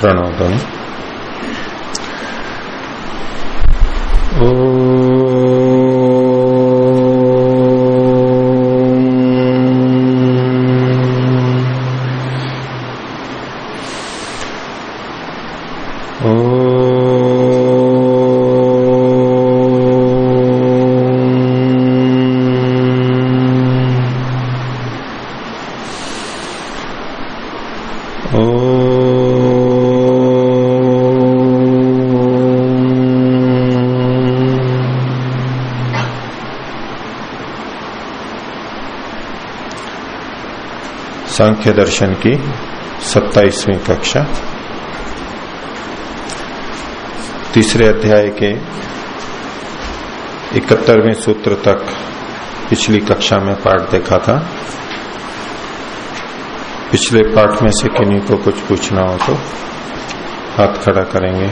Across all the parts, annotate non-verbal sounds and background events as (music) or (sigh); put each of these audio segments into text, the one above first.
प्रणव सांख्य दर्शन की सत्ताईसवीं कक्षा। तीसरे अध्याय के इकहत्तरवें सूत्र तक पिछली कक्षा में पाठ देखा था। पिछले पाठ में से किन्हीं को कुछ पूछना हो तो हाथ खड़ा करेंगे।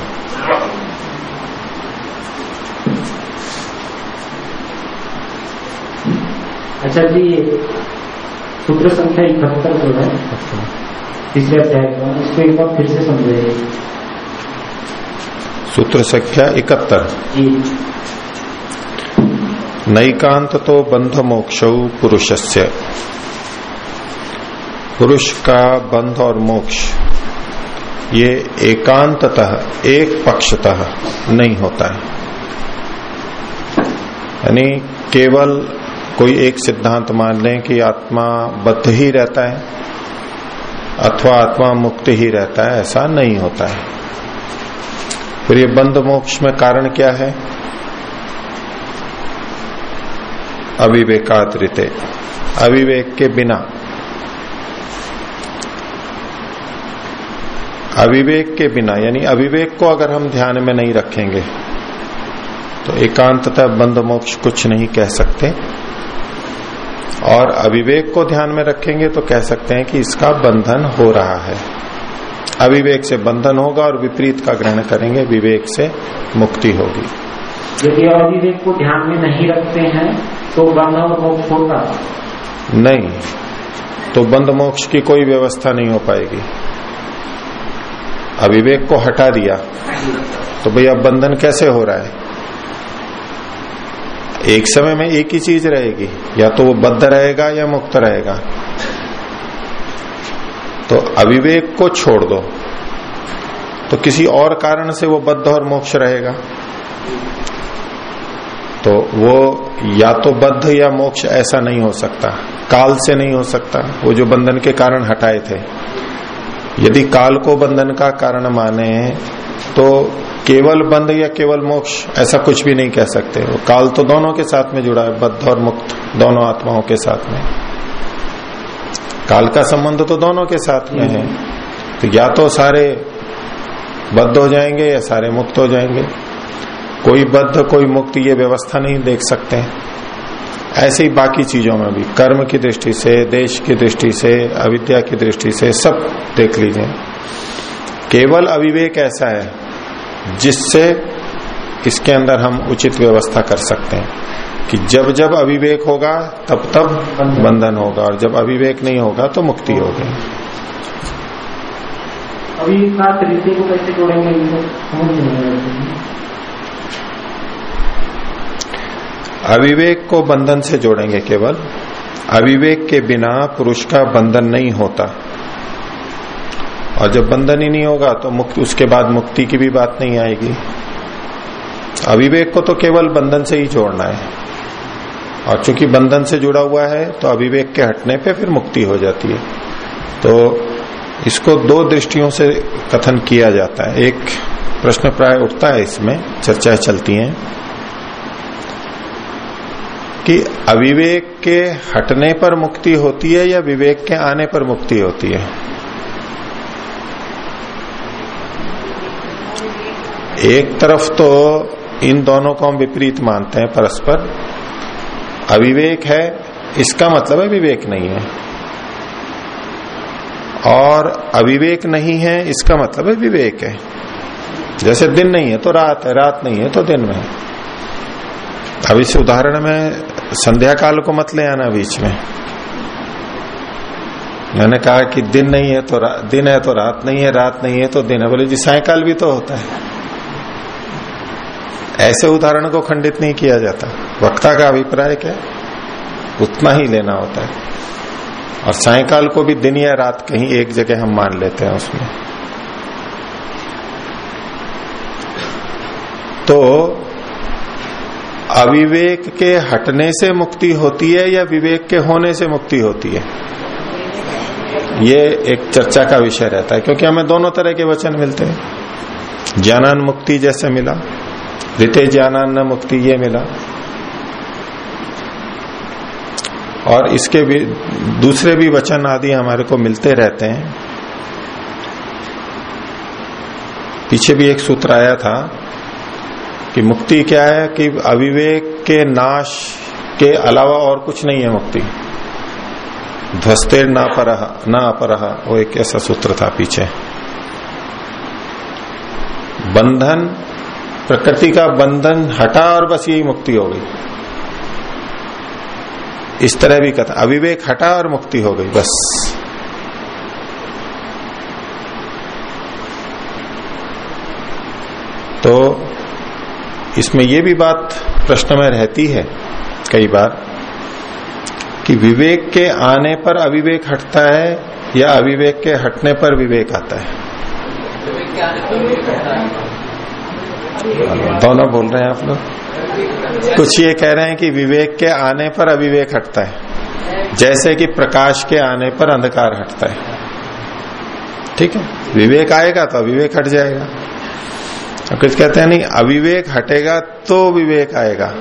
अच्छा जी सूत्र संख्या इकहत्तर जो है तीसरे अध्याय का इसको एक बार फिर से समझाइए सूत्र संख्या इकहत्तर। नैकांत तो बंध मोक्ष पुरुषस्य। पुरुष का बंध और मोक्ष ये एकांततः एक पक्षतः नहीं होता है। यानी केवल कोई एक सिद्धांत मान लें कि आत्मा बद्ध ही रहता है, अथवा आत्मा मुक्त ही रहता है, ऐसा नहीं होता है। फिर ये बंध मोक्ष में कारण क्या है? अविवेकात्रित। अविवेक के बिना। अविवेक के बिना, यानी अविवेक को अगर हम ध्यान में नहीं रखेंगे तो एकांतता बंद मोक्ष कुछ नहीं कह सकते। और अविवेक को ध्यान में रखेंगे तो कह सकते हैं कि इसका बंधन हो रहा है। अविवेक से बंधन होगा और विपरीत का ग्रहण करेंगे विवेक से मुक्ति होगी। यदि अविवेक को ध्यान में नहीं रखते हैं तो बंध और मोक्ष होगा नहीं तो बंद मोक्ष की कोई व्यवस्था नहीं हो पाएगी। अविवेक को हटा दिया तो भैया बंधन कैसे हो रहा है? एक समय में एक ही चीज़ रहेगी। या तो वो बद्ध रहेगा या मुक्त रहेगा। तो अविवेक को छोड़ दो। तो किसी और कारण से वो बद्ध और मोक्ष रहेगा। तो वो या तो बद्ध या मोक्ष ऐसा नहीं हो सकता। काल से नहीं हो सकता। वो जो बंधन के कारण हटाए थे। यदि काल को बंधन का कारण माने तो केवल बंध या केवल मोक्ष, ऐसा कुछ भी नहीं कह सकते। वो काल तो दोनों के साथ में जुड़ा है, बद्ध और मुक्त, दोनों आत्माओं के साथ में। काल का संबंध तो दोनों के साथ में है। तो या तो सारे बद्ध हो जाएँगे या सारे मुक्त हो जाएँगे। कोई बद्ध, कोई मुक्त ये व्यवस्था नहीं देख सकते। ऐसे ही बाकी चीज़ों में भी, कर्म की दृष्टि से, देश की दृष्टि से, अविद्या की दृष्टि से सब देख लीजिए। केवल अविवेक ऐसा है जिससे इसके अंदर हम उचित व्यवस्था कर सकते हैं कि जब जब अविवेक होगा तब तब बंधन होगा और जब अविवेक नहीं होगा तो मुक्ति होगी। अभी सात रीति को कैसे जोड़ेंगे रहा अविवेक को बंधन से जोड़ेंगे केवल। अविवेक के बिना पुरुष का बंधन नहीं होता। और जब बंधन ही नहीं होगा तो मुक्ति, उसके बाद मुक्ति की भी बात नहीं आएगी। अविवेक को तो केवल बंधन से ही जोड़ना है। और चूँकि बंधन से जुड़ा हुआ है तो अविवेक के हटने पे फिर मुक्ति हो जाती है। तो इसको दो दृष्टियों से कथन किया जाता है। एक प्रश्न प्राय उठता है इसमें, चर्चाएँ चलती हैं, कि अविवेक के हटने पर मुक्ति होती है या विवेक के आने पर मुक्ति होती है? एक तरफ़ तो इन दोनों को हम विपरीत मानते हैं परस्पर। अविवेक है, इसका मतलब है विवेक नहीं है। और अविवेक नहीं है, इसका मतलब है विवेक है। जैसे दिन नहीं है तो रात है, रात नहीं है तो दिन में। अब इस उदाहरण में संध्या काल को मत ले आना बीच में। मैंने कहा कि दिन नहीं है तो दिन है तो रात नहीं है, रात नहीं है तो दिन है। बोले जी, सायकाल भी तो होता है। ऐसे उदाहरण को खंडित नहीं किया जाता। वक्ता का अभिप्राय क्या उतना ही लेना होता है। और सायकाल को भी दिन या रात कहीं एक जगह हम मान लेते हैं उसमें। तो अविवेक के हटने से मुक्ति होती है या विवेक के होने से मुक्ति होती है? ये एक चर्चा का विषय रहता है, क्योंकि हमें दोनों तरह के वचन मिलते हैं। ज्ञानान मुक्ति जैसे मिला ऋते ज्ञानान मुक्ति ये मिला। और इसके भी, दूसरे भी वचन आदि हमारे को मिलते रहते हैं। पीछे भी एक सूत्र आया था कि मुक्ति क्या है कि अविवेक के नाश के अलावा और कुछ नहीं है मुक्ति। ध्वस्ते न पर, न अपर वो एक ऐसा सूत्र था पीछे। बंधन प्रकृति का बंधन हटा और बस यही मुक्ति हो गई। इस तरह भी कथा, अविवेक हटा और मुक्ति हो गई, बस। तो इसमें यह भी बात प्रश्न में रहती है कई बार कि विवेक के आने पर अविवेक हटता है या अविवेक के हटने पर विवेक आता है। दोनों बोल रहे हैं आप लोग? कुछ ये कह रहे हैं कि विवेक के आने पर अविवेक हटता है। जैसे कि प्रकाश के आने पर अंधकार हटता है। ठीक है? विवेक आएगा तो अविवेक हट जाएगा। और कुछ कहते हैं नहीं, अविवेक हटेगा तो विवेक आएगा।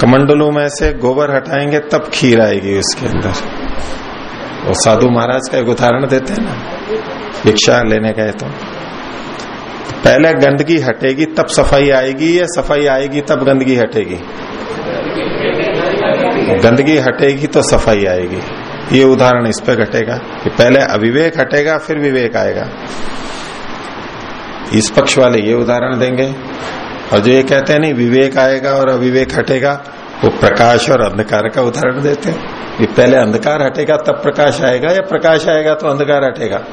कमंडलों में से गोबर हटाएँगे तब खीर आएगी उसके अंदर। वो साधु महाराज का एक उदाहरण देते हैं ना, भिक्षा लेने गए तो। पहले गंदगी हटेगी, तब सफ़ाई आएगी, या सफ़ाई आएगी, तब गंदगी हटेगी। गंदगी हटेगी तो सफ़ाई आएगी। ये उदाहरण इस पे घटेगा कि पहले अविवेक हटेगा, फिर विवेक आएगा। इस पक्ष वाले ये उदाहरण देंगे। और जो ये कहते हैं नहीं, विवेक आएगा और अविवेक हटेगा, वो प्रकाश और अंधकार का उदाहरण देते हैं। कि पहले अंधकार हटेगा, तब प्रकाश आएगा, या प्रकाश आएगा तो अंधकार हटेगा?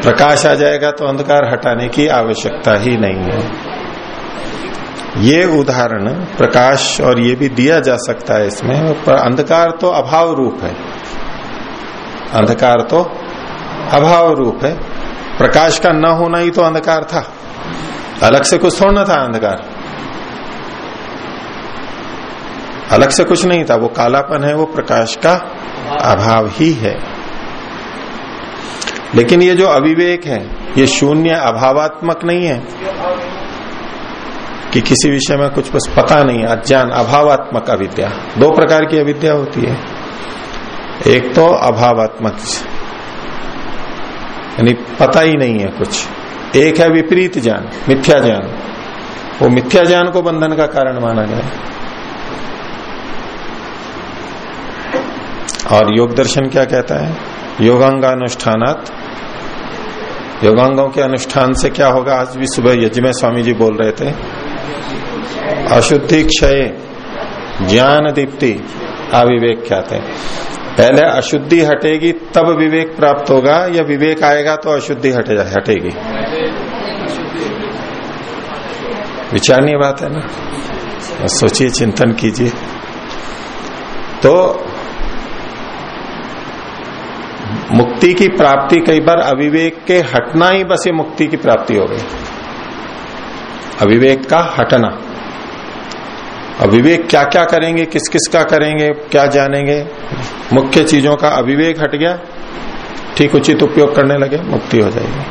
प्रकाश आ जाएगा तो अंधकार हटाने की आवश्यकता ही नहीं है। ये उदाहरण प्रकाश और ये भी दिया जा सकता है इसमें, पर अंधकार तो अभाव रूप है। अंधकार तो अभाव रूप है। प्रकाश का न होना ही तो अंधकार था। अलग से कुछ थोड़ा था अंधकार। अलग से कुछ नहीं था, वो कालापन है, वो प्रकाश का अभाव ही है। लेकिन ये जो अविवेक है, ये शून्य अभावात्मक नहीं है कि किसी विषय में कुछ बस पता नहीं है अज्ञान, अभावात्मक अविद्या। दो प्रकार की अविद्या होती है। एक तो अभावात्मक, यानी पता ही नहीं है कुछ। एक है विपरीत ज्ञान, मिथ्या ज्ञान। वो मिथ्या ज्ञान को बंधन का कारण माना गया। और योग दर्शन क्या कहता है? योगांगानुष्ठानात। योगांगों के अनुष्ठान से क्या होगा? आज भी सुबह यज्ञ में स्वामी जी बोल रहे थे। अशुद्धि क्षय ज्ञान दीप्ति अविवेक क्या थे पहले अशुद्धि हटेगी, तब विवेक प्राप्त होगा। या विवेक आएगा तो अशुद्धि हटे, हटेगी। विचारणीय बात है ना? सोचिए, चिंतन कीजिए। तो मुक्ति की प्राप्ति कई बार अविवेक के हटना ही बस ये मुक्ति की प्राप्ति हो गई। अविवेक का हटना। अविवेक क्या क्या करेंगे किस किस का करेंगे, क्या जानेंगे? मुख्य चीज़ों का अविवेक हट गया, ठीक उचित उपयोग करने लगे, मुक्ति हो जाएगी।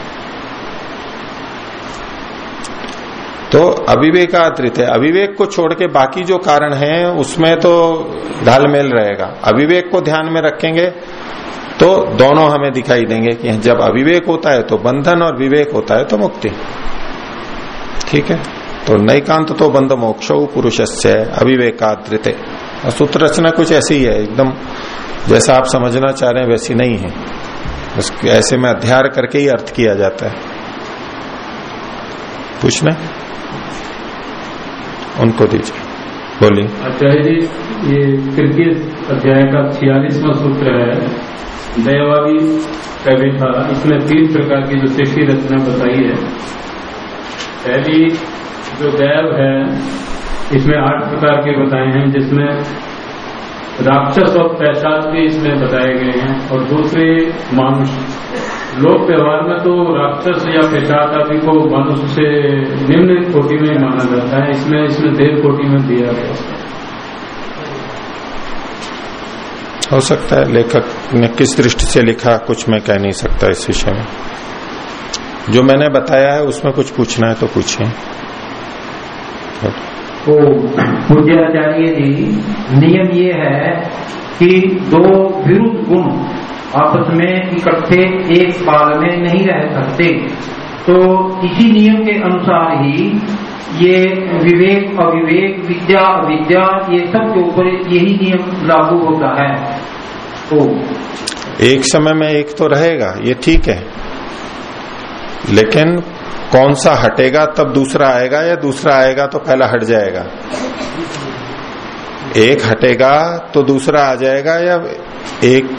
तो अविवेकात्रित है। अविवेक को छोड़ के बाकी जो कारण है, उसमें तो ढालमेल रहेगा। अविवेक को ध्यान में रखेंगे तो दोनों हमें दिखाई देंगे कि जब अविवेक होता है तो बंधन और विवेक होता है तो मुक्ति। ठीक है? तो नैकांत तो बंध मोक्ष पुरुष से अविवेकाद्रित सूत्र रचना कुछ ऐसी ही है, एकदम जैसा आप समझना चाह रहे हैं वैसी नहीं है। बस ऐसे में अध्यार करके ही अर्थ किया जाता है। पूछना उनको दीजिए। बोलिए। जी, ये तृतीय अध्याय का छियालीसवा सूत्र है। दयावादी कविता, इसमें तीन प्रकार की जो सृष्टि रचना बताई है। पहली जो दैव है, इसमें आठ प्रकार के बताए हैं, जिसमें राक्षस और पैशाच भी इसमें बताए गए हैं, और दूसरे मानुष। लोक व्यवहार में तो राक्षस या पेशाच आदि को मनुष्य से निम्न कोटि में माना जाता है, इसमें इसमें देव कोटि में दिया गया। हो सकता है, लेखक ने किस दृष्टि से लिखा, कुछ मैं कह नहीं सकता इस विषय में। जो मैंने बताया है, उसमें कुछ पूछना है तो पूछिए। तो पूज्य आचार्य जी, नियम ये है कि दो विरुद्ध गुण आपस में इकट्ठे एक काल में नहीं रह सकते। तो इसी नियम के अनुसार ही ये विवेक अविवेक विद्या अविद्या ये सब के ऊपर यही नियम लागू होता है। तो एक समय में एक तो रहेगा ये ठीक है। लेकिन कौन सा हटेगा तब दूसरा आएगा या दूसरा आएगा तो पहला हट जाएगा? एक हटेगा तो दूसरा आ जाएगा या एक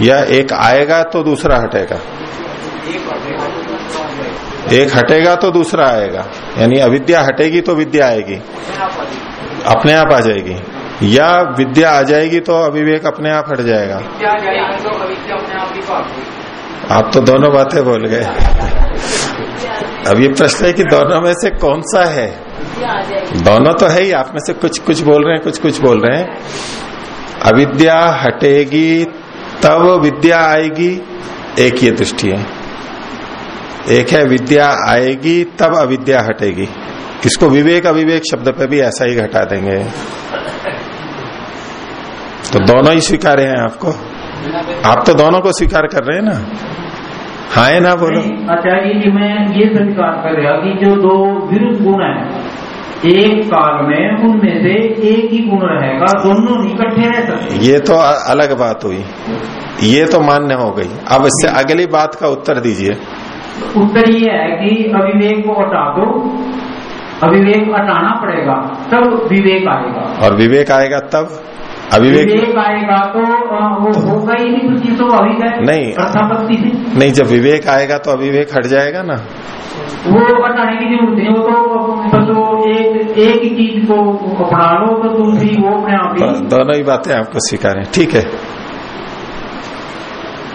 या एक आएगा तो दूसरा हटेगा? एक हटेगा तो दूसरा आएगा। यानी अविद्या हटेगी तो विद्या आएगी। अपने आप आ जाएगी। या विद्या आ जाएगी तो अविवेक अपने आप हट जाएगा। आप तो दोनों बातें बोल गए। अब ये प्रश्न है कि दोनों में से कौन सा है? दोनों तो है ही। आप में से कुछ कुछ बोल रहे हैं, कुछ कुछ बोल रहे हैं। अविद्या हटेगी, तब विद्या आएगी। एक ये दृष्टि है। एक है विद्या आएगी तब अविद्या हटेगी। इसको विवेक अविवेक शब्द पे भी ऐसा ही घटा देंगे। तो दोनों ही स्वीकार हैं आपको? आप तो दोनों को स्वीकार कर रहे हैं ना? हाँ है ना बोलो? आचार्य जी मैं ये स्वीकार कर रहा कि जो दो विरुद्ध गुण है एक काल में उनमें से एक ही गुण रहेगा दोनों इकट्ठे रह सकते ये तो अलग बात हुई। ये तो मान्य हो गई। अब इससे अगली बात का उत्तर दीजिए। उत्तर ये है कि अविवेक को हटा दो। अविवेक हटाना पड़ेगा तब विवेक आएगा। और विवेक आएगा तब अविवेक विवेक आएगा तो वो होगा ही नहीं कुछ चीज़ तो अभी नहीं। अर्थापत्ति से नहीं जब विवेक आएगा तो अविवेक हट जाएगा ना। वो हटाने की ज़रूरत नहीं वो तो बस वो एक एक ही चीज़ को अपना लो तो दूसरी वो अपने आप तो दोनों ही बातें आपको स्वीकार। हैं ठीक है।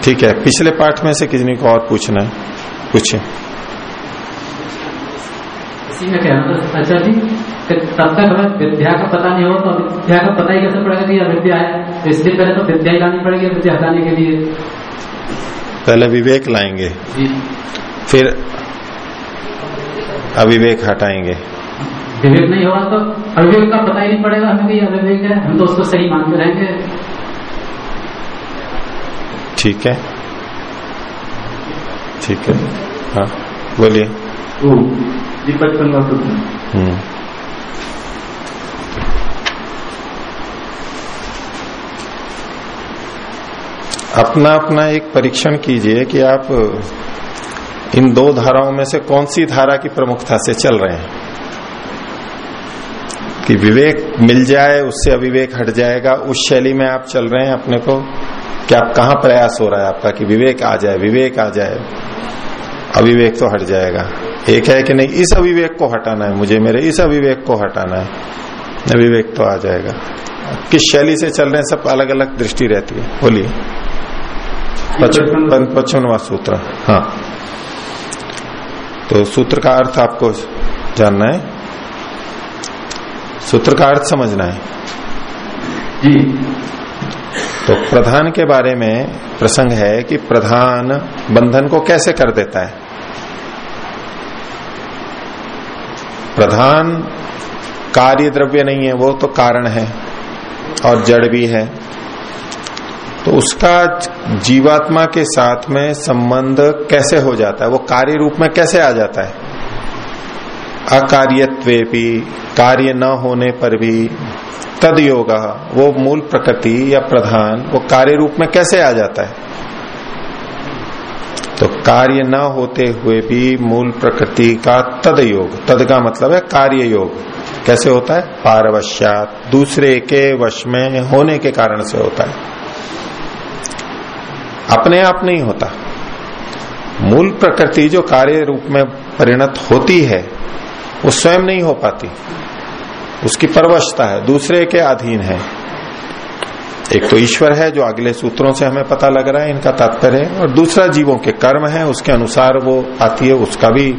ठीक है पिछले पाठ में से किसी को और पूछना है? पूछिए इसी में कहना अच्छा जी तब तक हमें विद्या का पता नहीं हो तो विद्या का पता ही कैसे पड़ेगा कि यह विद्या है? तो इसलिए पहले तो विद्या ही लानी पड़ेगी विद्या हटाने के लिए। पहले विवेक लाएँगे जी। फिर अविवेक हटाएँगे। विवेक नहीं होगा तो अविवेक का पता ही नहीं पड़ेगा हमें कि अविवेक है हम तो उसको सही मानते रहेंगे। ठीक है। ठीक है। हाँ बोलिए। का सूत्र हम्म। अपना अपना एक परीक्षण कीजिए कि आप इन दो धाराओं में से कौन सी धारा की प्रमुखता से चल रहे हैं। कि विवेक मिल जाए उससे अविवेक हट जाएगा उस शैली में आप चल रहे हैं अपने को। कि आप कहाँ प्रयास हो रहा है आपका कि विवेक आ जाए विवेक आ जाए? अविवेक तो हट जाएगा। एक है कि नहीं इस अविवेक को हटाना है मुझे मेरे इस अविवेक को हटाना है। अविवेक तो आ जाएगा। किस शैली से चल रहे हैं सब अलग अलग दृष्टि रहती है। बोलिए। पचपन पचपनवा सूत्र। हाँ। तो सूत्र का अर्थ आपको जानना है? सूत्र का अर्थ समझना है। जी। तो प्रधान के बारे में प्रसंग है कि प्रधान बंधन को कैसे कर देता है। प्रधान कार्य द्रव्य नहीं है, वो तो कारण है और जड़ भी है। तो उसका जीवात्मा के साथ में संबंध कैसे हो जाता है? वो कार्य रूप में कैसे आ जाता है? अकार्यत्वे भी कार्य न होने पर भी तद योग वो मूल प्रकृति या प्रधान, वो कार्य रूप में कैसे आ जाता है? तो कार्य न होते हुए भी मूल प्रकृति का तद योग तद का मतलब है कार्य योग कैसे होता है? पारवश्यात, दूसरे के वश में होने के कारण से होता है। अपने आप नहीं होता। मूल प्रकृति जो कार्य रूप में परिणत होती है, वो स्वयं नहीं हो पाती। उसकी परवशता है, दूसरे के अधीन है। एक तो ईश्वर है जो अगले सूत्रों से हमें पता लग रहा है, इनका तात्पर्य, और दूसरा जीवों के कर्म है, उसके अनुसार वो आती है, उसका भी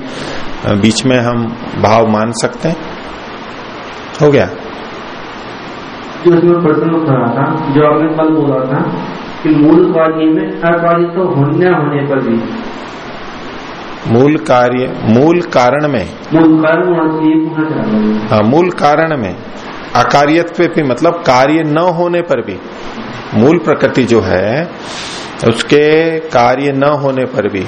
बीच में हम भाव मान सकते हैं। हो गया? जो प्रश्न उठ रहा था, जो आपने कल बोला था कि मूल कार्य में अकार्य तो होने होने पर भी मूल कार्य मूल कारण में। हूँ। हाँ मूल कारण में। अकार्यत्व भी मतलब कार्य न होने पर भी। मूल प्रकृति जो है उसके कार्य न होने पर भी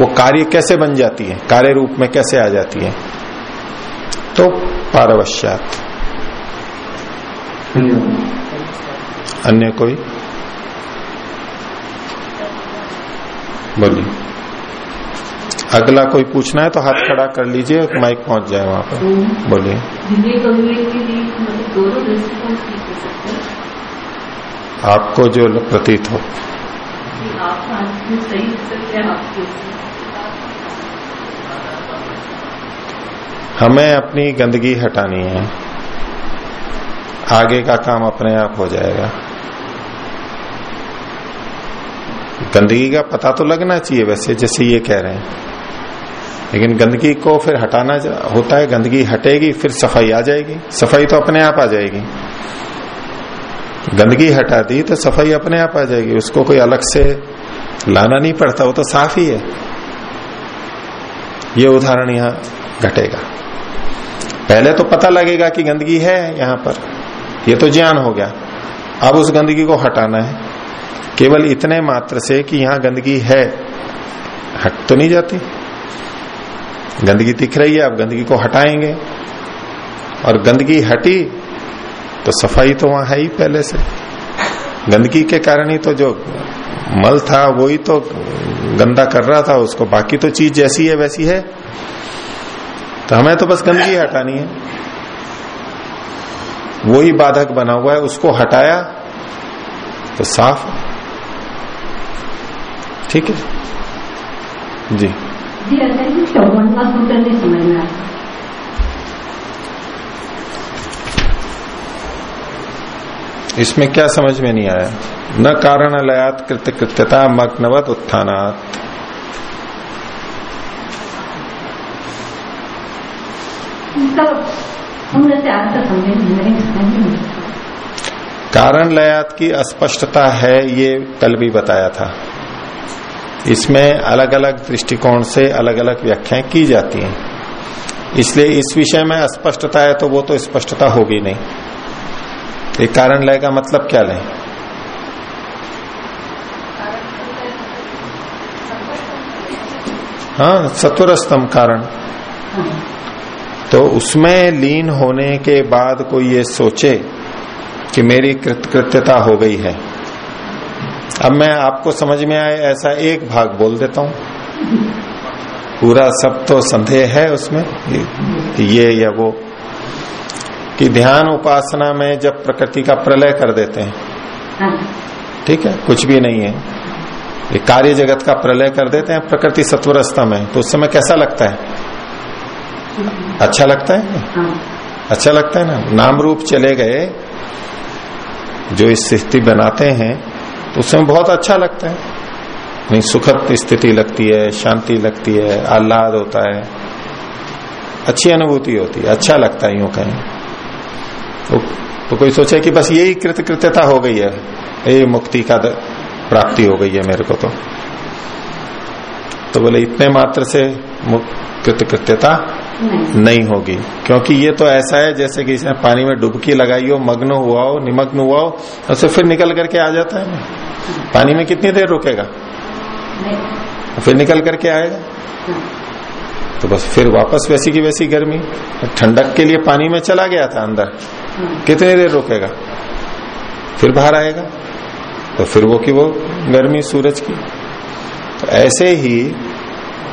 वो कार्य कैसे बन जाती है? कार्य रूप में कैसे आ जाती है? तो पारवश्यात। अन्य कोई? बोलिए। अगला कोई पूछना है तो हाथ खड़ा कर लीजिए माइक पहुँच जाए वहाँ पर। बोलिए। विवेक अविवेक के लिए मतलब आपको जो प्रतीत हो। आपके हमें अपनी गंदगी हटानी है। आगे का काम अपने आप हो जाएगा। गंदगी का पता तो लगना चाहिए वैसे जैसे ये कह रहे हैं। लेकिन गंदगी को फिर हटाना होता है, गंदगी हटेगी, फिर सफ़ाई आ जाएगी। सफ़ाई तो अपने आप आ जाएगी। गंदगी हटा दी तो सफ़ाई अपने आप आ जाएगी। उसको कोई अलग से लाना नहीं पड़ता, वो तो साफ़ ही है। ये उदाहरण यहाँ घटेगा। पहले तो पता लगेगा कि गंदगी है यहाँ पर। ये तो ज्ञान हो गया। अब उस गंदगी को हटाना है। केवल इतने मात्र से कि यहाँ गंदगी है। हट तो नहीं जाती। गंदगी दिख रही है, आप गंदगी को हटाएँगे। और गंदगी हटी तो सफ़ाई तो वहाँ है ही पहले से। गंदगी के कारण ही तो जो मल था वो ही तो गंदा कर रहा था, उसको बाकी तो चीज़ जैसी है, वैसी है। तो हमें तो बस गंदगी हटानी है। वो ही बाधक बना हुआ है, उसको हटाया तो साफ़ ठीक है? जी। नहीं समझ में आया इसमें क्या समझ में नहीं आया? न कारण लयात कृत्य कृत्यता मग्नवत उत्थानात। कारण लयात की अस्पष्टता है ये कल भी बताया था। इसमें अलग अलग दृष्टिकोण से अलग अलग व्याख्याएँ की जाती हैं। इसलिए इस विषय में अस्पष्टता है तो वो तो स्पष्टता होगी नहीं। ये कारण लय का मतलब क्या लें? हाँ सत्वर स्तंभ कारण। तो उसमें लीन होने के बाद कोई ये सोचे कि मेरी कृतकृत्यता हो गई है। अब मैं आपको समझ में आए ऐसा एक भाग बोल देता हूँ। पूरा सब तो संदेह है उसमें ये या वो। कि ध्यान उपासना में जब प्रकृति का प्रलय कर देते हैं हाँ। ठीक है कुछ भी नहीं है ये कार्य जगत का प्रलय कर देते हैं प्रकृति सत्वरस्ता में तो उस समय कैसा लगता है? अच्छा लगता है हाँ। अच्छा लगता है ना? नाम रूप चले गए जो इस स्थिति बनाते हैं तो उसमें बहुत अच्छा लगता है। नहीं सुखद स्थिति लगती है शांति लगती है आह्लाद होता है। अच्छी अनुभूति होती है अच्छा लगता है यूँ कहीं। तो, तो कोई सोचे कि बस यही कृत कृत्यता हो गई है ये मुक्ति का प्राप्ति हो गई है मेरे को तो। तो बोले इतने मात्र से कृत कृत्यता नहीं। नहीं होगी। क्योंकि ये तो ऐसा है जैसे कि इसने पानी में डुबकी लगाई हो मग्न हुआ हो निमग्न हुआ हो और से फिर निकल करके आ जाता है ना। पानी में कितनी देर रुकेगा? फिर निकल करके आएगा। हाँ। तो बस फिर वापस वैसी की वैसी गर्मी। ठंडक के लिए पानी में चला गया था अंदर। हाँ। कितनी देर रुकेगा? फिर बाहर आएगा। तो फिर वो की वो गर्मी सूरज की। तो ऐसे ही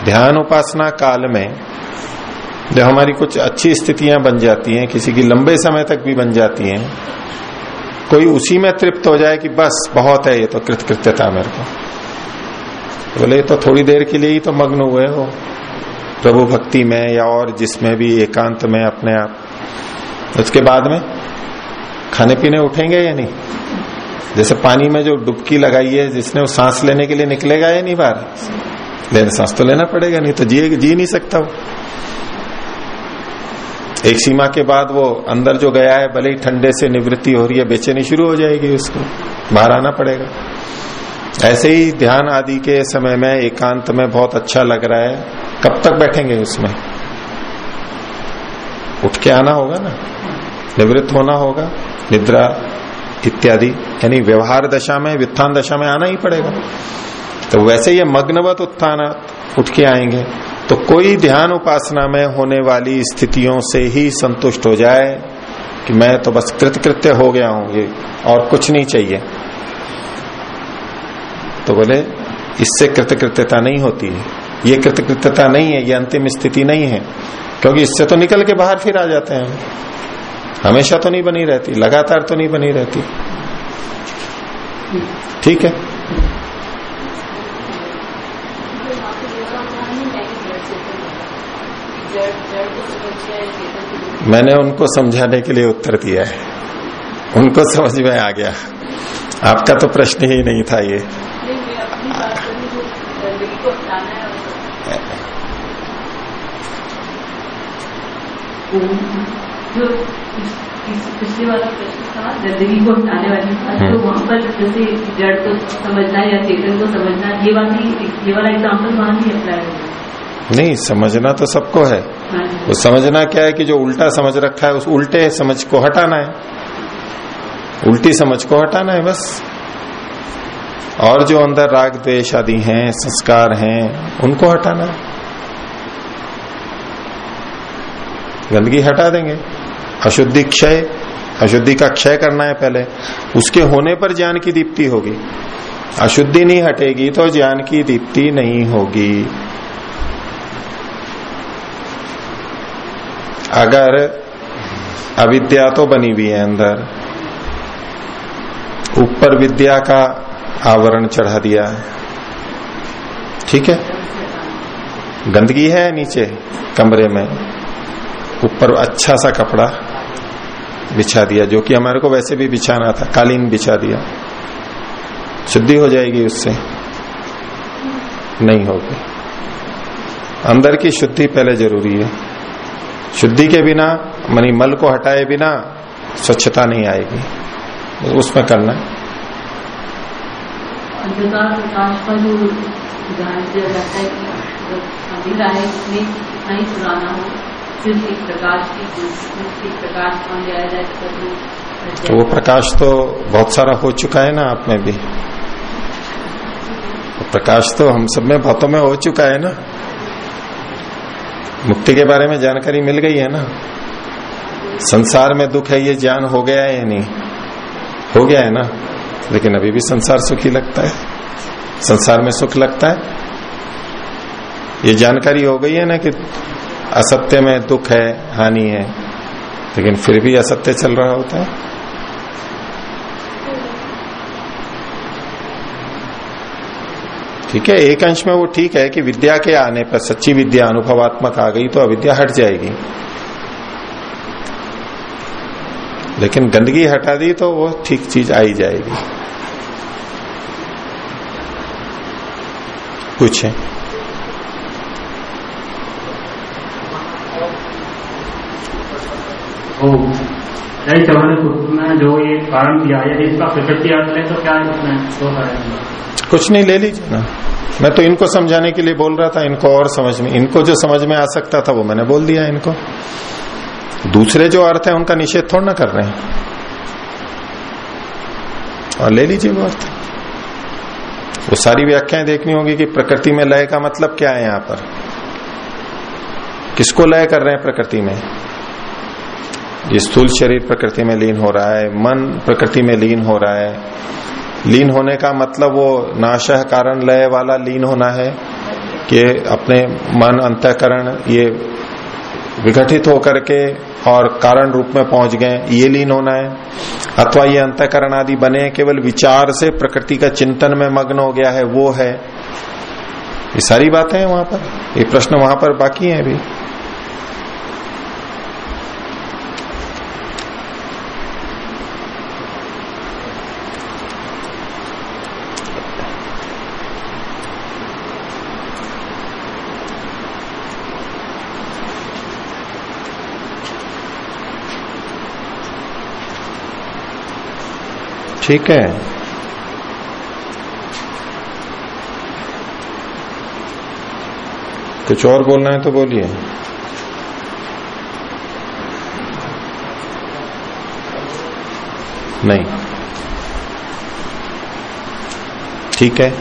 ध्यान उपासना काल में जब हमारी कुछ अच्छी स्थितियाँ बन जाती हैं, किसी की लंबे समय तक भी बन जाती हैं, कोई उसी में तृप्त हो जाए कि बस, बहुत है ये तो कृतकृत्यता मेरे को। बोले तो थोड़ी देर के लिए ही तो मग्न हुए हो। प्रभु भक्ति में या और जिसमें भी एकांत में अपने आप। उसके बाद में खाने पीने उठेंगे या नहीं? जैसे पानी में जो डुबकी लगाई है, जिसने वो सांस लेने के लिए निकलेगा या नहीं बाहर? लेने सांस तो लेना पड़ेगा, नहीं तो जी जी नहीं सकता वो। एक सीमा के बाद वो अंदर जो गया है, भले ही ठंडे से निवृत्ति हो रही है, बेचैनी शुरू हो जाएगी उसको, बाहर आना पड़ेगा। ऐसे ही ध्यान आदि के समय में एकांत में बहुत अच्छा लग रहा है। कब तक बैठेंगे उसमें? उठ के आना होगा ना? निवृत्त होना होगा, निद्रा इत्यादि। यानी व्यवहार दशा में वित्थान दशा में आना ही पड़ेगा। तो वैसे ये मग्नवत उत्थान उठ के आएँगे। तो कोई ध्यान उपासना में होने वाली स्थितियों से ही संतुष्ट हो जाए कि मैं तो बस कृतकृत्य हो गया हूँ, ये और कुछ नहीं चाहिए। तो बोले, इससे कृतकृत्यता नहीं होती है। ये कृतकृत्यता नहीं है, ये अंतिम स्थिति नहीं है, क्योंकि इससे तो निकल के बाहर फिर आ जाते हैं। हमेशा तो नहीं बनी रहती, लगातार तो नहीं बनी रहती। ठीक है? मैंने उनको समझाने के लिए उत्तर दिया है। उनको समझ में आ गया। आपका तो प्रश्न ही नहीं था ये। जो पिछले वाला प्रश्न था ज़िंदगी को हटाने वाली था तो वहाँ पर जैसे जड़ को समझना या चेतन को समझना ये वाली ये वाला एग्ज़ाम्पल वहाँ नहीं अप्लाई होगा नहीं समझना तो सबको है। हाँ जी। वो समझना क्या है कि जो उल्टा समझ रखा है उस उल्टे समझ को हटाना है। उल्टी समझ को हटाना है बस। और जो अंदर राग द्वेष आदि हैं संस्कार हैं उनको हटाना है। गंदगी हटा देंगे। अशुद्धि क्षय अशुद्धि का क्षय करना है पहले। उसके होने पर ज्ञान की दीप्ति होगी। अशुद्धि नहीं हटेगी तो ज्ञान की दीप्ति नहीं होगी। अगर अविद्या तो बनी हुई है अंदर, ऊपर विद्या का आवरण चढ़ा दिया ठीक है? गंदगी है नीचे कमरे में, ऊपर अच्छा सा कपड़ा बिछा दिया, जो कि हमारे को वैसे भी बिछाना था, कालीन बिछा दिया। शुद्धि हो जाएगी उससे, नहीं होगी। अंदर की शुद्धि पहले ज़रूरी है। शुद्धि के बिना, मनी मल को हटाए बिना स्वच्छता नहीं आएगी। उसमें करना। तो वो प्रकाश तो बहुत सारा हो चुका है ना आप में भी। प्रकाश तो हम सब में, बहुतों में हो चुका है ना। मुक्ति के बारे में जानकारी मिल गई है ना? संसार में दुख है, ये ज्ञान हो गया है या नहीं? हो गया है ना? लेकिन अभी भी संसार सुखी लगता है। संसार में सुख लगता है। ये जानकारी हो गई है ना कि असत्य में दुख है, हानि है, लेकिन फिर भी असत्य चल रहा होता है। ठीक है, एक अंश में वो ठीक है कि विद्या के आने पर सच्ची विद्या अनुभवात्मक आ गई तो अविद्या हट जाएगी। लेकिन गंदगी हटा दी तो वो ठीक चीज़ आई जाएगी। पूछे। ओ में जो ये कारण दिया है यदि इसका प्रकृति अर्थ ले तो क्या इसमें कुछ नहीं, ले लीजिए ना। मैं तो इनको समझाने के लिए बोल रहा था, इनको और समझ में, इनको जो समझ में आ सकता था, वो मैंने बोल दिया इनको। दूसरे जो अर्थ है, उनका निषेध थोड़ा ना कर रहे हैं। और ले लीजिए वो अर्थ। वो सारी व्याख्याएँ देखनी होगी कि प्रकृति में लय का मतलब क्या है यहाँ पर। किसको लय कर रहे हैं प्रकृति में? ये स्थूल शरीर प्रकृति में लीन हो रहा है, मन प्रकृति में लीन हो रहा है। लीन होने का मतलब वो नाशह कारण लय वाला लीन होना है कि अपने मन अंतकरण ये विघटित होकर के और कारण रूप में पहुँच गए, ये लीन होना है। अथवा ये अंतकरण आदि बने, केवल विचार से प्रकृति का चिंतन में मग्न हो गया है, वो है। ये सारी बातें हैं वहाँ पर, ये प्रश्न वहाँ पर बाकी हैं अभी। ठीक है। कुछ और बोलना है तो बोलिए। नहीं। ठीक है।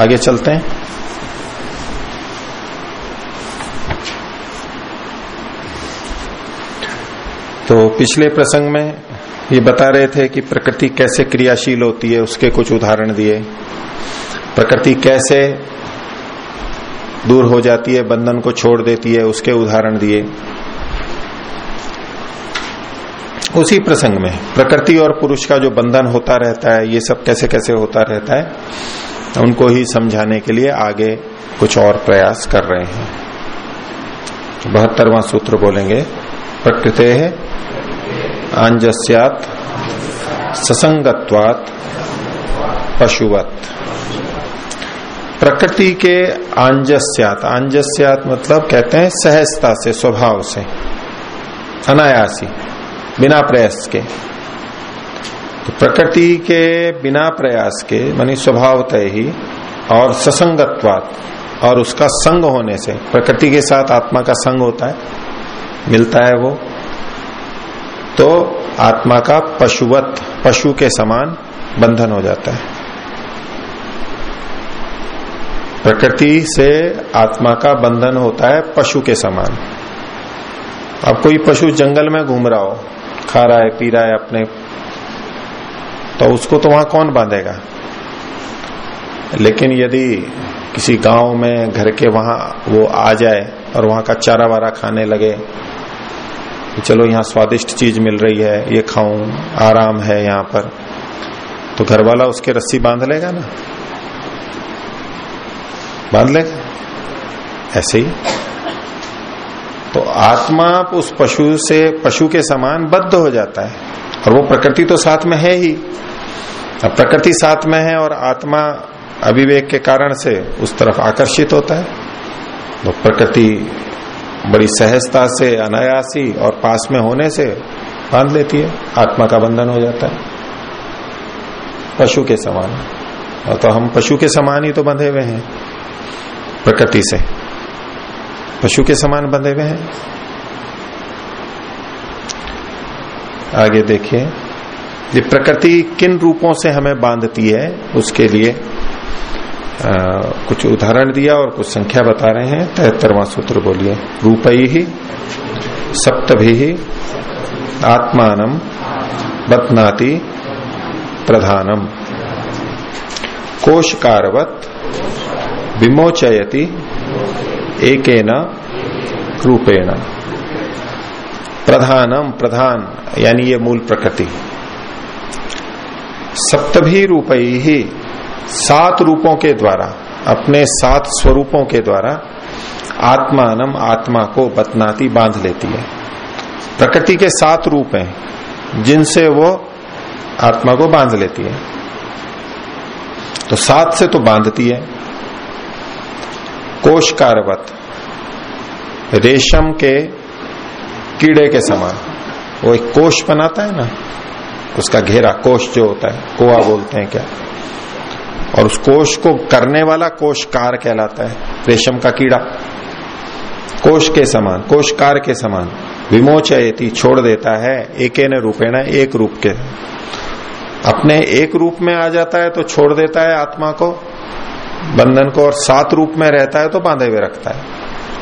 आगे चलते हैं। तो पिछले प्रसंग में ये बता रहे थे कि प्रकृति कैसे क्रियाशील होती है, उसके कुछ उदाहरण दिए। प्रकृति कैसे दूर हो जाती है, बंधन को छोड़ देती है, उसके उदाहरण दिए। उसी प्रसंग में, प्रकृति और पुरुष का जो बंधन होता रहता है, ये सब कैसे कैसे होता रहता है, उनको ही समझाने के लिए आगे कुछ और प्रयास कर रहे हैं। बहत्तरवा सूत्र बोलेंगे, प्रकृति है आंजस्यात, ससंगत्वात, पशुवत। प्रकृति के आंजस्यात आंजस्यात मतलब कहते हैं सहजता से, स्वभाव से, अनायासी, बिना प्रयास के। तो प्रकृति के बिना प्रयास के, मानी स्वभावतः ही, और ससंगत्वात, और उसका संग होने से, प्रकृति के साथ आत्मा का संग होता है, मिलता है वो। तो आत्मा का पशुवत, पशु के समान बंधन हो जाता है। प्रकृति से आत्मा का बंधन होता है पशु के समान। अब कोई पशु जंगल में घूम रहा हो, खा रहा है, पी रहा है अपने तो उसको तो वहाँ कौन बांधेगा? लेकिन यदि किसी गाँव में घर के वहाँ वो आ जाए और वहाँ का चारा वारा खाने लगे कि चलो यहाँ स्वादिष्ट चीज़ मिल रही है, ये खाऊं, आराम है यहाँ पर। तो घर वाला उसके रस्सी बाँध लेगा ना? बाँध लेगा? ऐसे ही। तो आत्मा उस पशु से, पशु के समान बद्ध हो जाता है। और वो प्रकृति तो साथ में है ही। अब प्रकृति साथ में है और आत्मा अभिवेक के कारण से उस तरफ़ आकर्षित होता है। तो प्रकृति बड़ी सहजता से, अनायासी और पास में होने से बाँध लेती है। आत्मा का बंधन हो जाता है। पशु के समान। और तो हम पशु के समान ही तो बंधे हुए हैं, प्रकृति से। पशु के समान बंधे हुए हैं। आगे देखिए, ये प्रकृति किन रूपों से हमें बांधती है, उसके लिए आ, कुछ उदाहरण दिया और कुछ संख्या बता रहे हैं। तिहत्तरवा सूत्र बोलिए। रूप ही सप्तभी आत्मान बतनाति प्रधानम कोशकारवत विमोचयति एकेन रूपेण। प्रधानम प्रधान यानी ये मूल प्रकृति। सप्तभी रूप ही सात रूपों के द्वारा, अपने सात स्वरूपों के द्वारा आत्मानम आत्मा को बतनाती, बाँध लेती है। प्रकृति के सात रूप हैं, जिनसे वो आत्मा को बाँध लेती है। तो सात से तो बांधती है। कोश कोशकारवत, रेशम के कीड़े के समान। वो एक कोश बनाता है ना, उसका घेरा कोश जो होता है, कोआ बोलते हैं क्या? और उस कोश को करने वाला कोशकार कहलाता है। रेशम का कीड़ा। कोश के समान कोशकार के समान। विमोचयती, छोड़ देता है। एक न रूपेण, एक रूप के। अपने एक रूप में आ जाता है तो छोड़ देता है आत्मा को। बंधन को और सात रूप में रहता है तो बांधे हुए रखता है।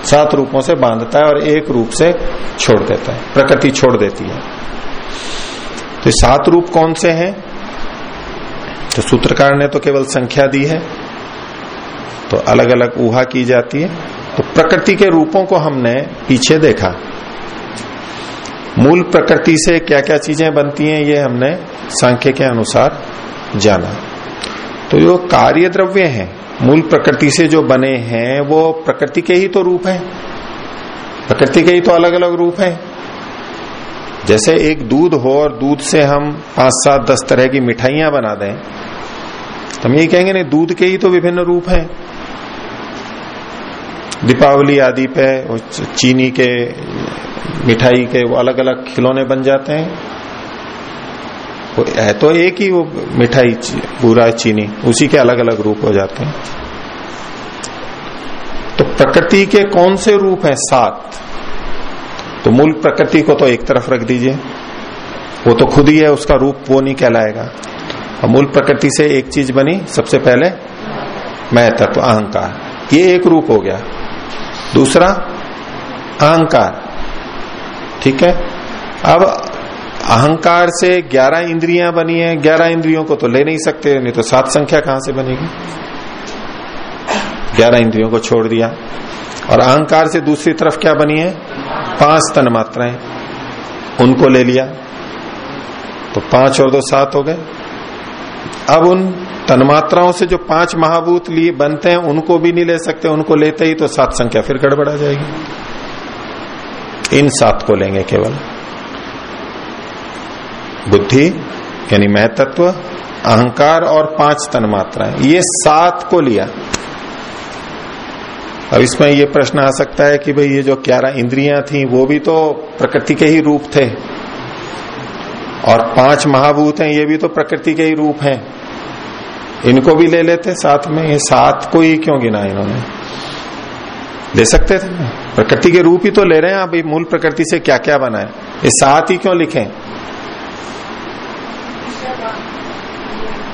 सात रूपों से बांधता है और एक रूप से छोड़ देता है। प्रकृति छोड़ देती है। तो सात रूप कौन से हैं? तो सूत्रकार ने तो केवल संख्या दी है तो अलग अलग ऊहा की जाती है। तो प्रकृति के रूपों को हमने पीछे देखा। मूल प्रकृति से क्या क्या चीज़ें बनती हैं, ये हमने सांख्य के अनुसार जाना। तो जो कार्य द्रव्य हैं, मूल प्रकृति से जो बने हैं, वो प्रकृति के ही तो रूप हैं। प्रकृति के ही तो अलग अलग रूप हैं। जैसे एक दूध हो और दूध से हम पाँच सात दस तरह की मिठाइयाँ बना दें तो हम यही कहेंगे, नहीं, दूध के ही तो विभिन्न रूप हैं। दीपावली आदि पे चीनी के, मिठाई के, वो अलग अलग खिलौने बन जाते हैं। वो है तो एक ही वो मिठाई पूरा चीनी, उसी के अलग अलग रूप हो जाते हैं। तो प्रकृति के कौन से रूप हैं सात? तो मूल प्रकृति को तो एक तरफ़ रख दीजिए। वो तो खुद ही है, उसका रूप वो नहीं कहलाएगा। और मूल प्रकृति से एक चीज़ बनी, सबसे पहले मैं तत्व, अहंकार। ये एक रूप हो गया। दूसरा, अहंकार। ठीक है? अब अहंकार से ग्यारह इंद्रियाँ बनी है, ग्यारह इंद्रियों को तो ले नहीं सकते, नहीं तो सात संख्या कहाँ से बनेगी? ग्यारह इंद्रियों को छोड़ दिया। और अहंकार से दूसरी तरफ़ क्या बनी है? पाँच तन मात्राएँ। उनको ले लिया। तो पाँच और दो सात हो गए। अब उन तन्मात्राओं से जो पाँच महाभूत लिए बनते हैं, उनको भी नहीं ले सकते, उनको लेते ही तो सात संख्या फिर गड़बड़ा जाएगी। इन सात को लेंगे केवल। बुद्धि, यानी मैं तत्व अहंकार और पाँच तन्मात्राएँ। ये सात को लिया। अब इसमें ये प्रश्न आ सकता है कि भाई ये जो ग्यारह इंद्रियाँ थी, वो भी तो प्रकृति के ही रूप थे। और पाँच महाभूत हैं, ये भी तो प्रकृति के ही रूप हैं। इनको भी ले लेते साथ में, ये सात को ही क्यों गिना इन्होंने? ले सकते थे? प्रकृति के रूप ही तो ले रहे हैं अभी मूल प्रकृति से क्या क्या बना है? ये सात ही क्यों लिखे?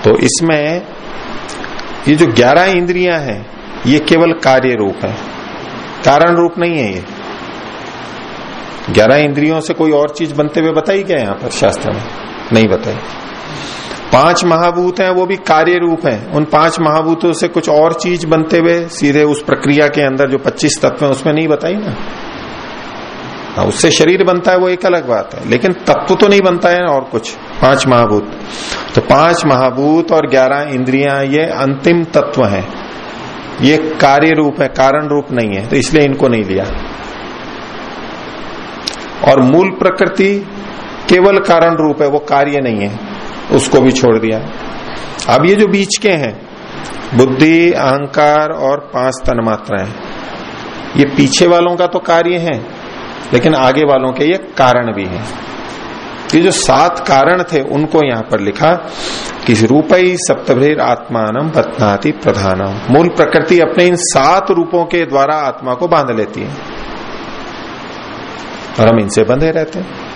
तो इसमें ये जो ग्यारह इंद्रियाँ हैं, ये केवल कार्य रूप है। कारण रूप नहीं है ये। ग्यारह इंद्रियों से कोई और चीज़ बनते हुए बताई क्या यहाँ पर शास्त्र में? नहीं बताई। पाँच महाभूत हैं, वो भी कार्य रूप हैं। उन पाँच महाभूतों से कुछ और चीज़ बनते हुए सीधे उस प्रक्रिया के अंदर जो पच्चीस तत्व है, उसमें नहीं बताई ना। हाँ उससे शरीर बनता है, वो एक अलग बात है। लेकिन तत्व तो नहीं बनता है और कुछ। पाँच महाभूत। तो पाँच महाभूत और ग्यारह इंद्रिया, ये अंतिम तत्व हैं। ये कार्य रूप है, कारण रूप नहीं है तो इसलिए इनको नहीं लिया। और मूल प्रकृति केवल कारण रूप है, वो कार्य नहीं है, उसको भी छोड़ दिया। अब ये जो बीच के हैं, बुद्धि, अहंकार और पाँच तन मात्राएँ, ये पीछे वालों का तो कार्य है, लेकिन आगे वालों के ये कारण भी हैं। ये जो सात कारण थे, उनको यहाँ पर लिखा, कि रूप ही सप्तभेर आत्मान बदनाति प्रधानम मूल प्रकृति अपने इन सात रूपों के द्वारा आत्मा को बाँध लेती है। और हम इनसे बंधे रहते हैं।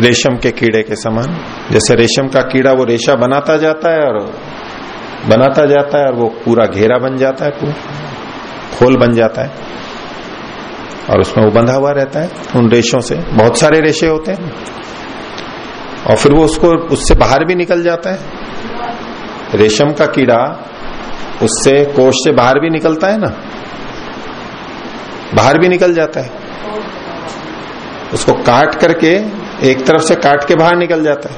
रेशम के कीड़े के समान, जैसे रेशम का कीड़ा वो रेशा बनाता जाता है और बनाता जाता है और वो पूरा घेरा बन जाता है, पूरा खोल बन जाता है और उसमें वो बंधा हुआ रहता है। उन रेशों से बहुत सारे रेशे होते हैं और फिर वो उसको, उससे बाहर भी निकल जाता है। रेशम का कीड़ा उससे कोष से बाहर भी निकलता है ना। बाहर भी निकल जाता है। उसको काट करके एक तरफ़ से काट के बाहर निकल जाता है।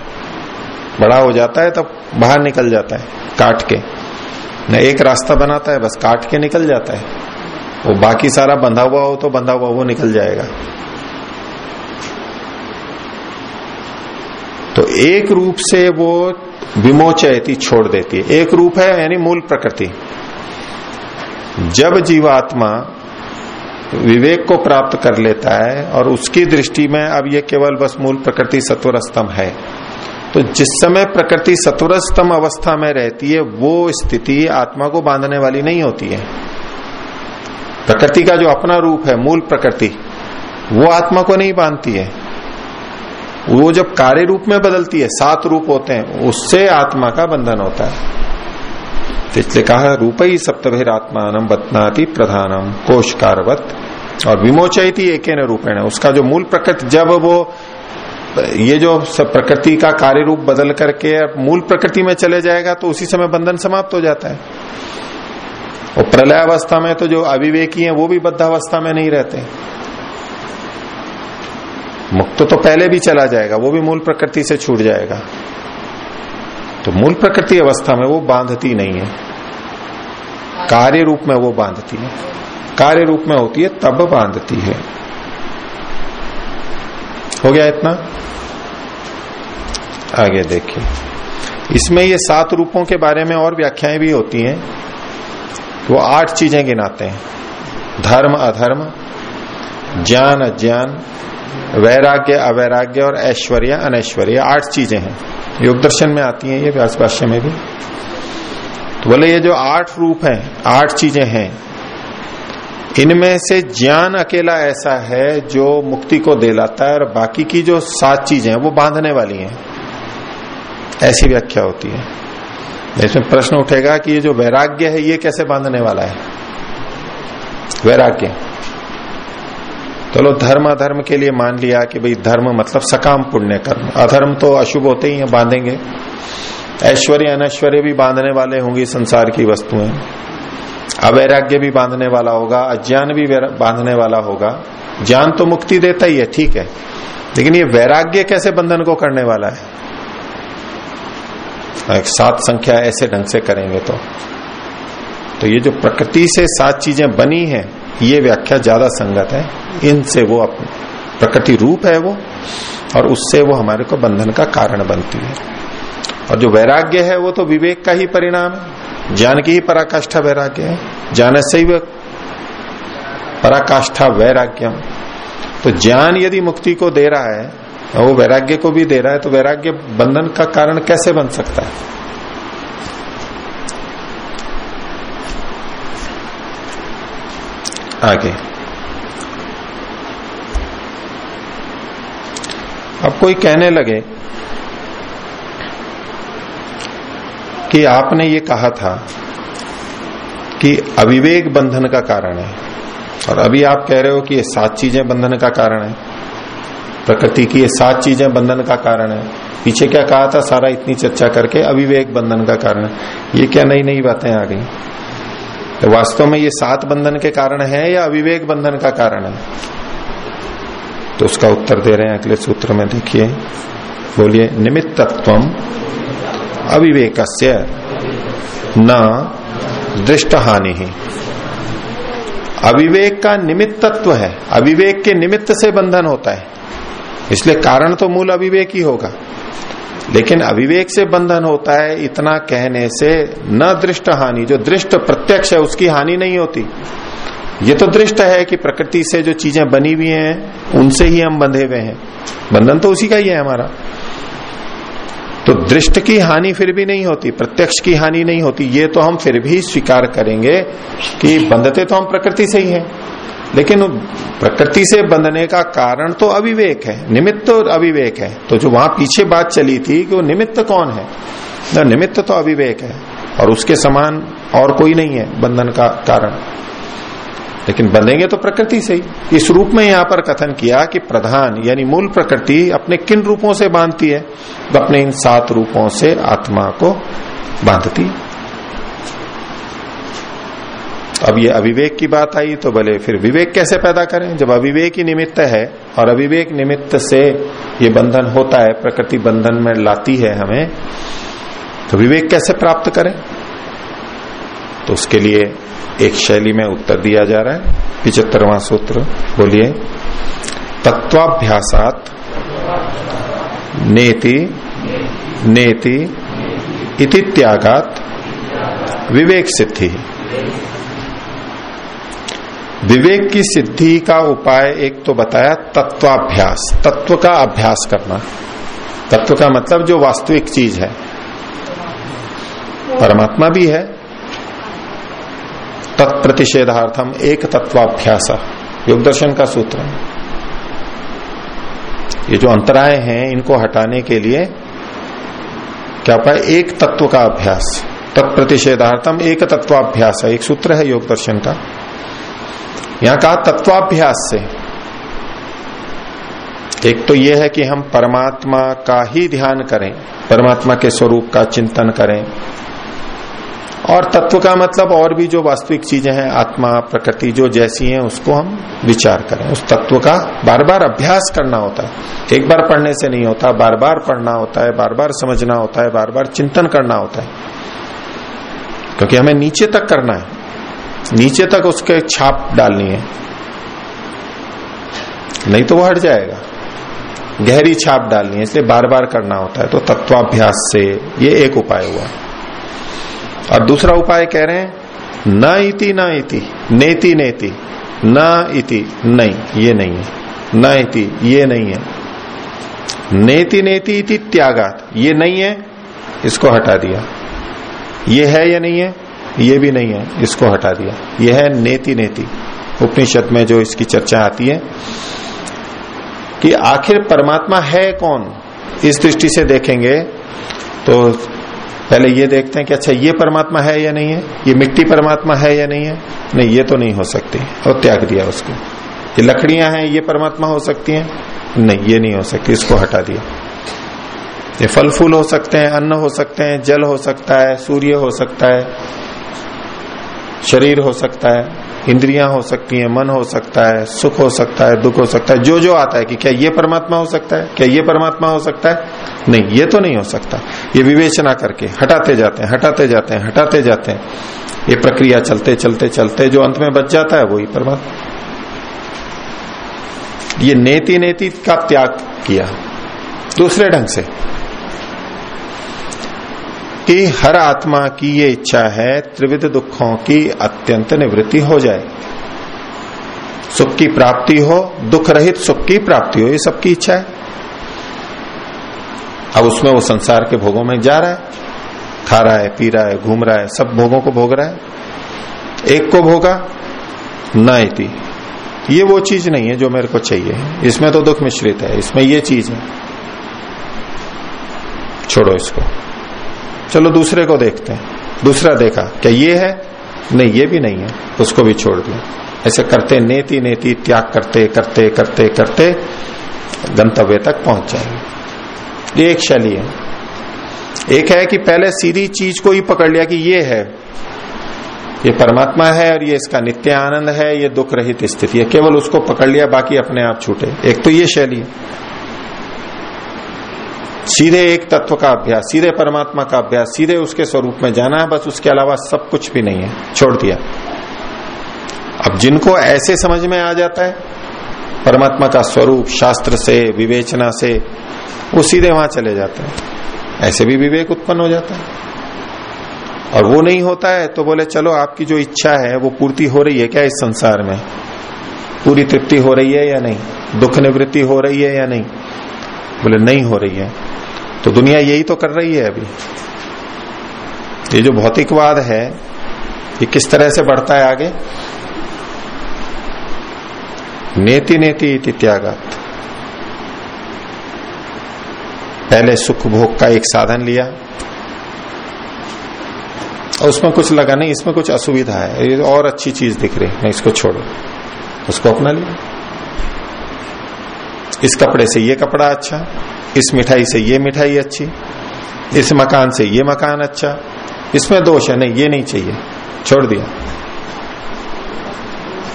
बड़ा हो जाता है तब बाहर निकल जाता है, काट के। न एक रास्ता बनाता है, बस काट के निकल जाता है। वो बाकी सारा बंधा हुआ हो तो बंधा हुआ वो निकल जाएगा। तो एक रूप से वो विमोचयती छोड़ देती है। एक रूप है, यानी मूल प्रकृति। जब जीवात्मा विवेक को प्राप्त कर लेता है और उसकी दृष्टि में अब ये केवल बस मूल प्रकृति सत्वर स्तंभ है। तो जिस समय प्रकृति सत्वर स्तंभ अवस्था में रहती है, वो स्थिति आत्मा को बांधने वाली नहीं होती है। प्रकृति का जो अपना रूप है, मूल प्रकृति, वो आत्मा को नहीं बांधती है। वो जब कार्य रूप में बदलती है, सात रूप होते हैं, उससे आत्मा का बंधन होता है। तो इसलिए कहा रूप ही सप्तभेर आत्मान बतनाति प्रधानम कोश कारवत और विमोचयती एक रूपेण। उसका जो मूल प्रकृति, जब वो, ये जो सब प्रकृति का कार्य रूप बदल करके मूल प्रकृति में चले जाएगा तो उसी समय बंधन समाप्त हो जाता है। और प्रलय अवस्था में तो जो अविवेकी है, वो भी बद्धावस्था में नहीं रहते। मुक्त तो पहले भी चला जाएगा, वो भी मूल प्रकृति से छूट जाएगा। तो मूल प्रकृति अवस्था में वो बांधती नहीं है। कार्य रूप में वो बांधती है। कार्य रूप में होती है, तब बांधती है। हो गया इतना? आगे देखिए। इसमें ये सात रूपों के बारे में और व्याख्याएँ भी होती हैं। वो आठ चीज़ें गिनाते हैं। धर्म, अधर्म, ज्ञान, अज्ञान, वैराग्य, अवैराग्य और ऐश्वर्य, अनैश्वर्य। आठ चीज़ें हैं। योग दर्शन में आती हैं ये व्यास भाष्य में भी। तो बोले, ये जो आठ रूप हैं, आठ चीज़ें हैं, इनमें से ज्ञान अकेला ऐसा है जो मुक्ति को दिलाता है और बाकी की जो सात चीज़ें हैं, वो बांधने वाली हैं। ऐसी व्याख्या होती है। इसमें प्रश्न उठेगा कि ये जो वैराग्य है, ये कैसे बांधने वाला है? वैराग्य। चलो धर्म अधर्म के लिए मान लिया कि भाई धर्म मतलब सकाम पुण्य कर्म। अधर्म तो अशुभ होते ही हैं, बांधेंगे। ऐश्वर्य, अनैश्वर्य भी बांधने वाले होंगी संसार की वस्तुएँ। अवैराग्य भी बांधने वाला होगा, अज्ञान भी बांधने वाला होगा। ज्ञान तो मुक्ति देता ही है, ठीक है। लेकिन ये वैराग्य कैसे बंधन को करने वाला है? एक सात संख्या ऐसे ढंग से करेंगे तो। तो ये जो प्रकृति से सात चीज़ें बनी हैं ये व्याख्या ज़्यादा संगत है। इनसे वो प्रकृति रूप है वो, और उससे वो हमारे को बंधन का कारण बनती है। और जो वैराग्य है वो तो विवेक का ही परिणाम है। ज्ञान की ही पराकाष्ठा वैराग्य है। ज्ञान से ही पराकाष्ठा वैराग्यम। तो ज्ञान यदि मुक्ति को दे रहा है, वो वैराग्य को भी दे रहा है तो वैराग्य बंधन का कारण कैसे बन सकता है? आगे। अब कोई कहने लगे कि आपने ये कहा था कि अविवेक बंधन का कारण है, और अभी आप कह रहे हो कि ये सात चीज़ें बंधन का कारण है। प्रकृति की ये सात चीज़ें बंधन का कारण है। पीछे क्या कहा था? सारा इतनी चर्चा करके अविवेक बंधन का कारण है। ये क्या नई नई बातें आ गई? वास्तव में ये सात बंधन के कारण है या अविवेक बंधन का कारण है? तो उसका उत्तर दे रहे हैं, अगले सूत्र में देखिए। बोलिए, निमित्तत्व अविवेक न दृष्ट हानि ही। अविवेक का निमित्तत्व है। अविवेक के निमित्त से बंधन होता है। इसलिए कारण तो मूल अविवेक ही होगा। लेकिन अविवेक से बंधन होता है, इतना कहने से न दृष्ट हानि, जो दृष्ट प्रत्यक्ष है, उसकी हानि नहीं होती। ये तो दृष्ट है कि प्रकृति से जो चीज़ें बनी हुई हैं, उनसे ही हम बंधे हुए हैं। बंधन तो उसी का ही है हमारा। तो दृष्ट की हानि फिर भी नहीं होती, प्रत्यक्ष की हानि नहीं होती। ये तो हम फिर भी स्वीकार करेंगे कि बंधते तो हम प्रकृति से ही हैं। लेकिन प्रकृति से बंधने का कारण तो अविवेक है, निमित्त तो अविवेक है। तो जो वहाँ पीछे बात चली थी कि वो निमित्त कौन है? न, निमित्त तो अविवेक है, और उसके समान और कोई नहीं है बंधन का कारण। लेकिन बंधेंगे तो प्रकृति से ही। इस रूप में यहाँ पर कथन किया कि प्रधान, यानी मूल प्रकृति, अपने किन रूपों से बांधती है? तो अपने इन सात रूपों से आत्मा को बांधती है अब ये अविवेक की बात आई तो भले फिर विवेक कैसे पैदा करें? जब अविवेक ही निमित्त है, और अविवेक निमित्त से ये बंधन होता है, प्रकृति बंधन में लाती है हमें तो विवेक कैसे प्राप्त करें? तो उसके लिए एक शैली में उत्तर दिया जा रहा है। पिचहत्तरवा सूत्र, बोलिए तत्वाभ्यासात नेति नेति इति त्यागात विवेक सिद्धि विवेक की सिद्धि का उपाय एक तो बताया, तत्वाभ्यास, तत्व का अभ्यास करना। तत्व का मतलब जो वास्तविक चीज़ है। परमात्मा भी है। तत्प्रतिषेधार्थम एक तत्वाभ्यास योग दर्शन का सूत्र। है ये जो अंतराय हैं, इनको हटाने के लिए क्या उपाय? एक तत्व का अभ्यास। तत्प्रतिषेधार्थम एक तत्वाभ्यास है एक सूत्र है योग दर्शन का। यहाँ कहा तत्वाभ्यास से। एक तो यह है कि हम परमात्मा का ही ध्यान करें, परमात्मा के स्वरूप का चिंतन करें। और तत्व का मतलब और भी जो वास्तविक चीज़ें हैं, आत्मा, प्रकृति, जो जैसी हैं, उसको हम विचार करें। उस तत्व का बार बार अभ्यास करना होता है। एक बार पढ़ने से नहीं होता बार बार पढ़ना होता है बार बार समझना होता है बार बार चिंतन करना होता है। क्योंकि हमें नीचे तक करना है। नीचे तक उसके छाप डालनी है। नहीं तो वो हट जाएगा। गहरी छाप डालनी है, इसलिए बार बार करना होता है। तो तत्वाभ्यास से ये एक उपाय हुआ। और दूसरा उपाय कह रहे हैं, न इति न इति, नेति नेति, न इति, नहीं, ये नहीं है। न इति, ये नहीं है। नेति नेति इति त्यागात, ये नहीं है, इसको हटा दिया। ये है या नहीं है? ये भी नहीं है, इसको हटा दिया। यह है नेति नेति, उपनिषद में जो इसकी चर्चा आती है कि आखिर परमात्मा है कौन? इस दृष्टि से देखेंगे तो पहले ये देखते हैं कि अच्छा ये परमात्मा है या नहीं है? ये मिट्टी परमात्मा है या नहीं है? नहीं, ये तो नहीं हो सकती। और त्याग दिया उसको। ये लकड़ियाँ हैं, ये परमात्मा हो सकती हैं? नहीं, ये नहीं हो सकती, इसको हटा दिया। ये फल फूल हो सकते हैं, अन्न हो सकते हैं, जल हो सकता है, सूर्य हो सकता है शरीर हो सकता है, इंद्रियाँ हो सकती हैं, मन हो सकता है, सुख हो सकता है, दुख हो सकता है जो जो आता है कि क्या ये परमात्मा हो सकता है, क्या ये परमात्मा हो सकता है? नहीं, ये तो नहीं हो सकता। ये विवेचना करके हटाते जाते हैं, हटाते जाते हैं, हटाते जाते हैं। ये प्रक्रिया चलते चलते चलते, जो अंत में बच जाता है, वही परमात्मा। ये नेति नेति का त्याग किया। दूसरे ढंग से कि हर आत्मा की ये इच्छा है, त्रिविध दुखों की अत्यंत निवृत्ति हो जाए। सुख की प्राप्ति हो दुख रहित सुख की प्राप्ति हो, ये सबकी इच्छा है। अब उसमें वो संसार के भोगों में जा रहा है, खा रहा है, पी रहा है, घूम रहा है, सब भोगों को भोग रहा है। एक को भोगा, न ये वो चीज़ नहीं है जो मेरे को चाहिए। इसमें तो दुख मिश्रित है, इसमें ये चीज़ है। छोड़ो इसको। चलो दूसरे को देखते हैं। दूसरा देखा, क्या ये है? नहीं, ये भी नहीं है। उसको भी छोड़ दिया। ऐसे करते, नेति नेति, त्याग करते करते करते करते, गंतव्य तक पहुँच जाएँगे। ये एक शैली है। एक है कि पहले सीधी चीज़ को ही पकड़ लिया कि ये है। ये परमात्मा है और ये इसका नित्य आनंद है, ये दुख रहित स्थिति है। केवल उसको पकड़ लिया, बाकी अपने आप छूटे। एक तो ये शैली है। सीधे एक तत्व का अभ्यास, सीधे परमात्मा का अभ्यास, सीधे उसके स्वरूप में जाना है, बस उसके अलावा सब कुछ भी नहीं है। छोड़ दिया। अब जिनको ऐसे समझ में आ जाता है, परमात्मा का स्वरूप शास्त्र से, विवेचना से, वो सीधे वहाँ चले जाते हैं। ऐसे भी विवेक उत्पन्न हो जाता है। और वो नहीं होता है तो बोले, चलो, आपकी जो इच्छा है, वो पूर्ति हो रही है क्या इस संसार में? पूरी तृप्ति हो रही है या नहीं? दुख निवृत्ति हो रही है या नहीं? बोले, नहीं हो रही है। तो दुनिया यही तो कर रही है अभी। ये जो भौतिकवाद है, ये किस तरह से बढ़ता है आगे? नेति नेति त्यागत। पहले सुख भोग का एक साधन लिया, और उसमें कुछ लगा नहीं, इसमें कुछ असुविधा है। ये और अच्छी चीज़ दिख रही है इसको छोड़ो। उसको अपना लिया। इस कपड़े से ये कपड़ा अच्छा इस मिठाई से ये मिठाई अच्छी, इस मकान से ये मकान अच्छा इसमें दोष है, नहीं, ये नहीं चाहिए, छोड़ दिया।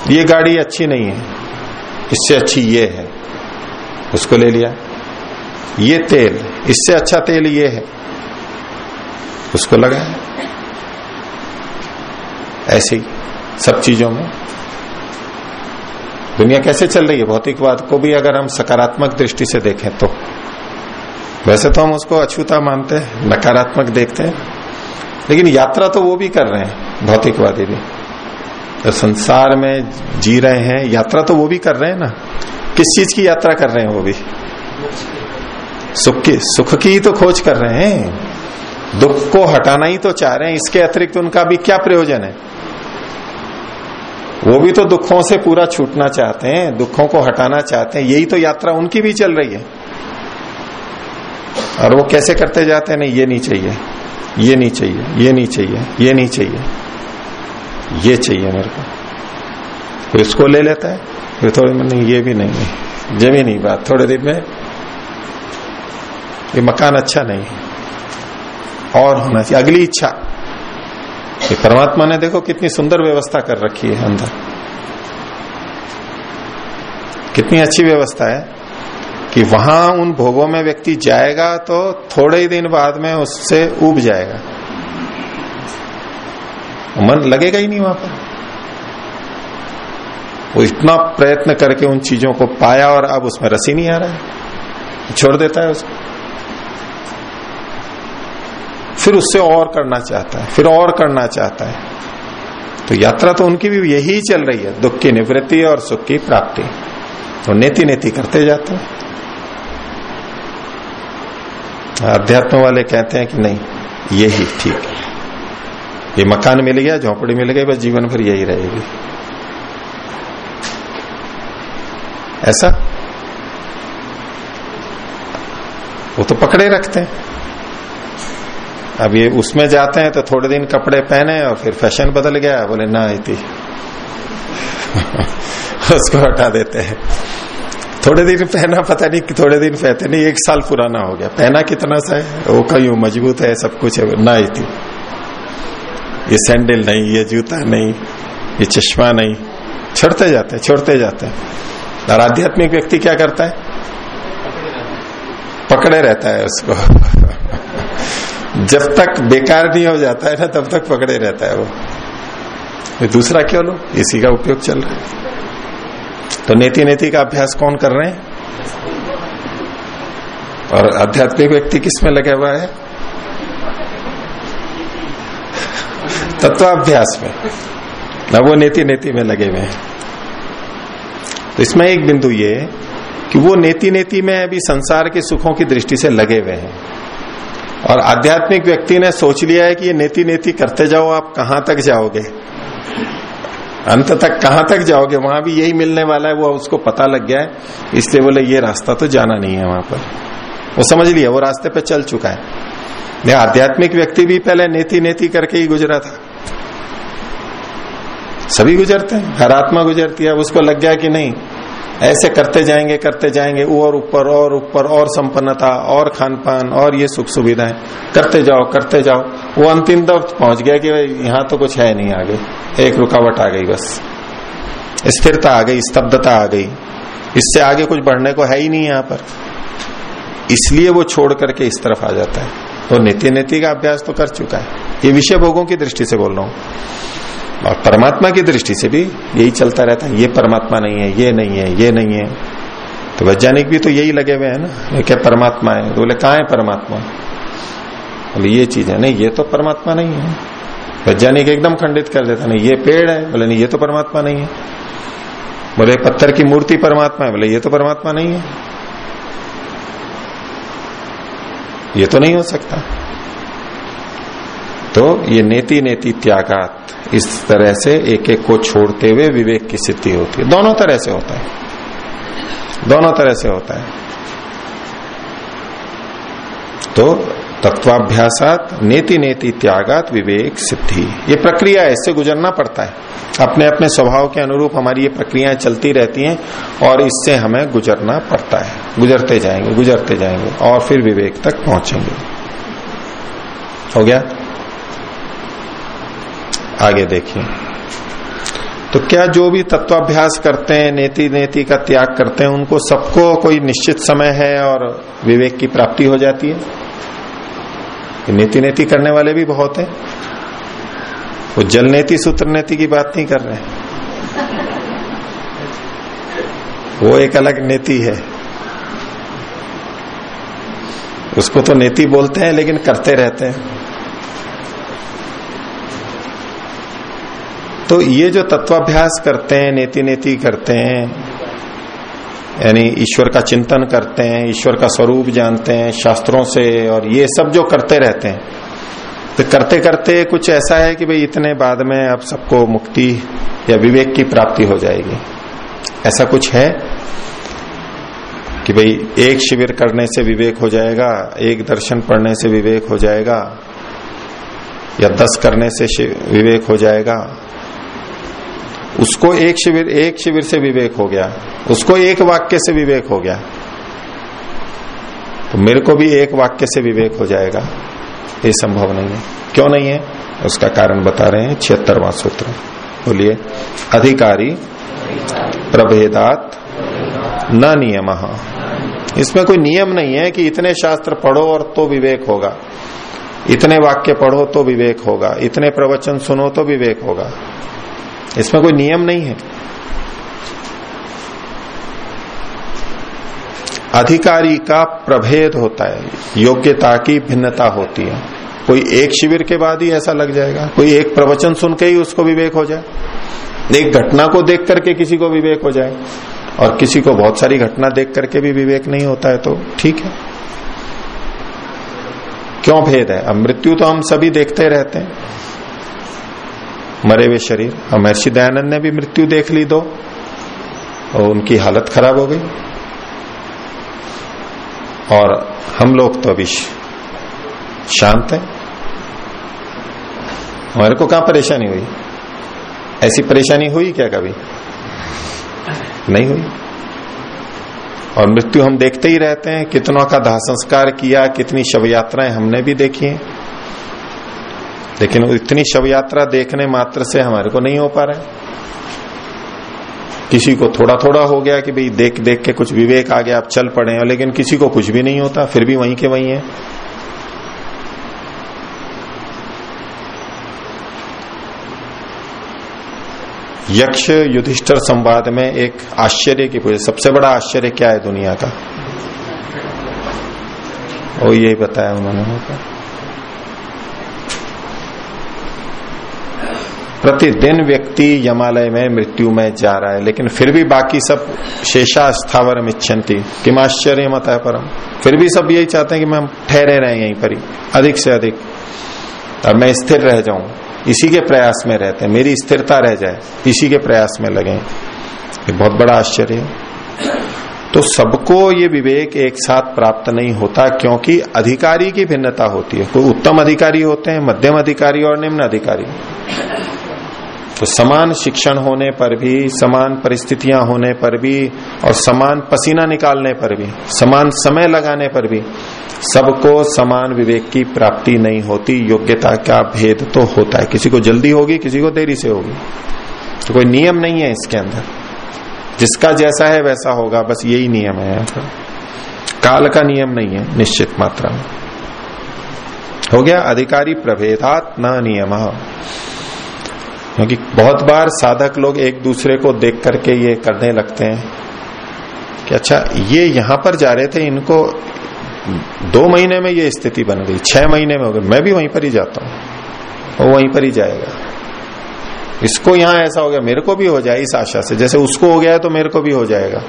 ये गाड़ी अच्छी नहीं है, इससे अच्छी ये है, उसको ले लिया। ये तेल, इससे अच्छा तेल ये है, उसको लगाया। ऐसे ही, सब चीज़ों में। दुनिया कैसे चल रही है? भौतिकवाद को भी अगर हम सकारात्मक दृष्टि से देखें तो। वैसे तो हम उसको अछूता मानते हैं, नकारात्मक देखते हैं, लेकिन यात्रा तो वो भी कर रहे हैं, भौतिकवादी भी। तो संसार में जी रहे हैं, यात्रा तो वो भी कर रहे हैं ना? किस चीज़ की यात्रा कर रहे हैं वो भी? सुख की सुख की ही तो खोज कर रहे हैं। दुख को हटाना ही तो चाह रहे हैं, इसके अतिरिक्त उनका भी क्या प्रयोजन है? वो भी तो दुखों से पूरा छूटना चाहते हैं, दुखों को हटाना चाहते हैं, यही तो यात्रा उनकी भी चल रही है। और वो कैसे करते जाते हैं? नहीं, ये नहीं चाहिए। ये नहीं चाहिए। ये नहीं चाहिए। ये नहीं चाहिए। ये चाहिए मेरे को। फिर इसको ले लेता है। फिर थोड़े नहीं, ये भी नहीं है। ये भी नहीं बात। थोड़े दिन में, ये मकान अच्छा नहीं है। और होना चाहिए। अगली इच्छा। कि परमात्मा ने देखो कितनी सुंदर व्यवस्था कर रखी है अंदर। कितनी अच्छी व्यवस्था है। कि वहाँ उन भोगों में व्यक्ति जाएगा तो थोड़े ही दिन बाद में उससे उब जाएगा। मन लगेगा ही नहीं वहाँ पर। वो इतना प्रयत्न करके उन चीज़ों को पाया और अब उसमें रसी नहीं आ रहा है। छोड़ देता है उसको। फिर उससे और करना चाहता है, फिर और करना चाहता है। तो यात्रा तो उनकी भी यही चल रही है, दुख की निवृत्ति और सुख की प्राप्ति। तो नेति नेति करते जाते हैं। अध्यात्म वाले कहते हैं कि नहीं, यही ठीक है। ये मकान मिल गया, झोंपड़ी मिल गई, बस जीवन भर यही रहेगी। ऐसा? वो तो पकड़े रखते हैं। अब ये उसमें जाते हैं तो थोड़े दिन कपड़े पहने और फिर फ़ैशन बदल गया, बोले, ना थी (laughs) उसको हटा देते हैं। थोड़े दिन पहना, पता नहीं, थोड़े दिन पहते नहीं, एक साल पुराना हो गया। पहना कितना सा है? वो कहीं मज़बूत है, सब कुछ है, ना थी। ये सैंडल नहीं, ये जूता नहीं, ये चश्मा नहीं। छोड़ते जाते छोड़ते जाते। और आध्यात्मिक व्यक्ति क्या करता है? पकड़े रहता है उसको। जब तक बेकार नहीं हो जाता है ना, तब तक पकड़े रहता है वो। दूसरा क्यों लो? इसी का उपयोग चल रहा है। तो नेति नेति का अभ्यास कौन कर रहे हैं? और आध्यात्मिक व्यक्ति किसमें लगे हुआ है? तत्वाभ्यास में। न वो नेति नेति में लगे हुए हैं। तो इसमें एक बिंदु ये कि वो नेति नेति में अभी संसार के सुखों की दृष्टि से लगे हुए हैं। और आध्यात्मिक व्यक्ति ने सोच लिया है कि ये नेति नेति करते जाओ, आप कहाँ तक जाओगे? अंत तक कहाँ तक जाओगे? वहाँ भी यही मिलने वाला है, वो उसको पता लग गया है। इसलिए बोले, ये रास्ता तो जाना नहीं है वहाँ पर। वो समझ लिया, वो रास्ते पे चल चुका है। आध्यात्मिक व्यक्ति भी पहले नेति नेति करके ही गुजरा था। सभी गुजरते हैं हर आत्मा गुजरती है, उसको लग गया कि नहीं ऐसे करते जाएँगे करते जाएँगे और ऊपर और ऊपर, और संपन्नता, और खान पान और ये सुख सुविधाएँ। करते जाओ करते जाओ। वो अंतिम तक पहुँच गया कि भाई, यहाँ तो कुछ है नहीं आगे। एक रुकावट आ गई बस। स्थिरता आ गई, स्तब्धता आ गई। इससे आगे कुछ बढ़ने को है ही नहीं यहाँ पर। इसलिए वो छोड़ करके इस तरफ़ आ जाता है। वो तो नीति नीति का अभ्यास तो कर चुका है। ये विषय भोगों की दृष्टि से बोल रहा हूँ। और परमात्मा की दृष्टि से भी यही चलता रहता है। ये परमात्मा नहीं है, ये नहीं है, ये नहीं है। तो वैज्ञानिक भी तो यही लगे हुए हैं ना। क्या परमात्मा है? तो बोले, कहा है परमात्मा? बोले, ये चीज़ है। नहीं, ये तो परमात्मा नहीं है। वैज्ञानिक एकदम खंडित कर देता, नहीं, ये पेड़ है। बोले, नहीं, ये तो परमात्मा नहीं है। बोले, पत्थर की मूर्ति परमात्मा है। बोले, ये तो परमात्मा नहीं है। ये तो नहीं हो सकता। तो ये नेति नेति त्यागात। इस तरह से एक एक को छोड़ते हुए विवेक की स्थिति होती है। दोनों तरह से होता है। दोनों तरह से होता है। तो तत्वाभ्यासात नेति नेति त्यागात विवेक सिद्धि। ये प्रक्रिया है, इससे गुजरना पड़ता है। अपने अपने स्वभाव के अनुरूप हमारी ये प्रक्रियाएँ चलती रहती हैं और इससे हमें गुजरना पड़ता है। गुजरते जाएँगे गुजरते जाएँगे और फिर विवेक तक पहुँचेंगे। हो गया? आगे देखिए। तो क्या जो भी तत्वाभ्यास करते हैं नेति नेति का त्याग करते हैं, उनको सबको कोई निश्चित समय है और विवेक की प्राप्ति हो जाती है? नेति नेति करने वाले भी बहुत हैं। वो जल नेति सूत्र नेति की बात नहीं कर रहे वो एक अलग नेति है। उसको तो नेति बोलते हैं, लेकिन करते रहते हैं। तो ये जो तत्वाभ्यास करते हैं नेति नेति करते हैं, यानी ईश्वर का चिंतन करते हैं, ईश्वर का स्वरूप जानते हैं, शास्त्रों से और ये सब जो करते रहते हैं तो करते करते कुछ ऐसा है कि भाई इतने बाद में अब सबको मुक्ति या विवेक की प्राप्ति हो जाएगी। ऐसा कुछ है कि भाई एक शिविर करने से विवेक हो जाएगा, एक दर्शन पढ़ने से विवेक हो जाएगा, या दस करने से विवेक हो जाएगा उसको एक शिविर एक शिविर से विवेक हो गया। उसको एक वाक्य से विवेक हो गया। तो मेरे को भी एक वाक्य से विवेक हो जाएगा। ये संभव नहीं है। क्यों नहीं है? उसका कारण बता रहे हैं छिहत्तरवा सूत्र। बोलिए, अधिकारी, प्रभेदात, न नियम। इसमें कोई नियम नहीं है कि इतने शास्त्र पढ़ो और तो विवेक होगा। इतने वाक्य पढ़ो तो विवेक होगा। इतने प्रवचन सुनो तो विवेक होगा। इसमें कोई नियम नहीं है। अधिकारी का प्रभेद होता है, योग्यता की भिन्नता होती है। कोई एक शिविर के बाद ही ऐसा लग जाएगा, कोई एक प्रवचन सुन के ही उसको विवेक हो जाए। एक घटना को देख करके किसी को विवेक हो जाए, और किसी को बहुत सारी घटना देख करके भी विवेक नहीं होता है तो ठीक है। क्यों भेद है? अब मृत्यु तो हम सभी देखते रहते हैं। मरे हुए शरीर। और महर्षि दयानंद ने भी मृत्यु देख ली दो, और उनकी हालत खराब हो गई। और हम लोग तो अभी शांत हैं। हमारे को कहा परेशानी हुई? ऐसी परेशानी हुई क्या कभी? नहीं हुई। और मृत्यु हम देखते ही रहते हैं, कितनों का दाह संस्कार किया, कितनी शव यात्राएँ हमने भी देखी हैं। लेकिन इतनी शव यात्रा देखने मात्र से हमारे को नहीं हो पा रहा है। किसी को थोड़ा थोड़ा हो गया कि भाई देख देख के कुछ विवेक आ गया, आप चल पड़े हैं, लेकिन किसी को कुछ भी नहीं होता, फिर भी वहीं के वहीं है। यक्ष युधिष्ठर संवाद में एक आश्चर्य की पूछे, सबसे बड़ा आश्चर्य क्या है दुनिया का? वो यही बताया उन्होंने। प्रतिदिन व्यक्ति यमालय में मृत्यु में जा रहा है, लेकिन फिर भी बाकी सब शेषा स्थावर मिच्छन्ति। किम आश्चर्य मत है परम। फिर भी सब यही चाहते हैं कि मैं ठहरे रहे यहीं पर ही, अधिक से अधिक। और मैं स्थिर रह जाऊँ, इसी के प्रयास में रहते हैं। मेरी स्थिरता रह जाए, इसी के प्रयास में लगे। ये बहुत बड़ा आश्चर्य तो सबको ये विवेक एक साथ प्राप्त नहीं होता, क्योंकि अधिकारी की भिन्नता होती है। कोई उत्तम अधिकारी होते हैं, मध्यम अधिकारी और निम्न अधिकारी। तो समान शिक्षण होने पर भी, समान परिस्थितियाँ होने पर भी और समान पसीना निकालने पर भी, समान समय लगाने पर भी सबको समान विवेक की प्राप्ति नहीं होती। योग्यता का भेद तो होता है। किसी को जल्दी होगी, किसी को देरी से होगी। तो कोई नियम नहीं है इसके अंदर। जिसका जैसा है वैसा होगा, बस यही नियम है। यहाँ पर काल का नियम नहीं है, निश्चित मात्रा में। हो गया, अधिकारी प्रभेदात न नियम। क्योंकि बहुत बार साधक लोग एक दूसरे को देख करके ये करने लगते हैं कि अच्छा ये यहाँ पर जा रहे थे, इनको दो महीने में ये स्थिति बन गई, छह महीने में हो गई, मैं भी वहीं पर ही जाता हूँ, वो वहीं पर ही जाएगा। इसको यहाँ ऐसा हो गया, मेरे को भी हो जाए इस आशा से, जैसे उसको हो गया है तो मेरे को भी हो जाएगा।